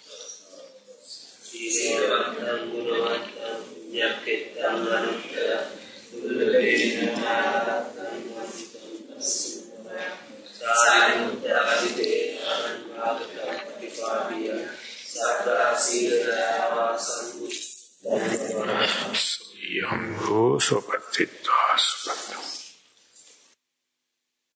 සීලවන්තං ගුණවන්තං යක්කෙත්තං අනුත්තර දුර්ලභේනනාරත්තං සායුත්තරිතේ අනන්වාගතපටිපාදිය සත්තා සීලදාවා සම්බුද්ධ යම් රෝ සෝපත්තිත්වා සුපත්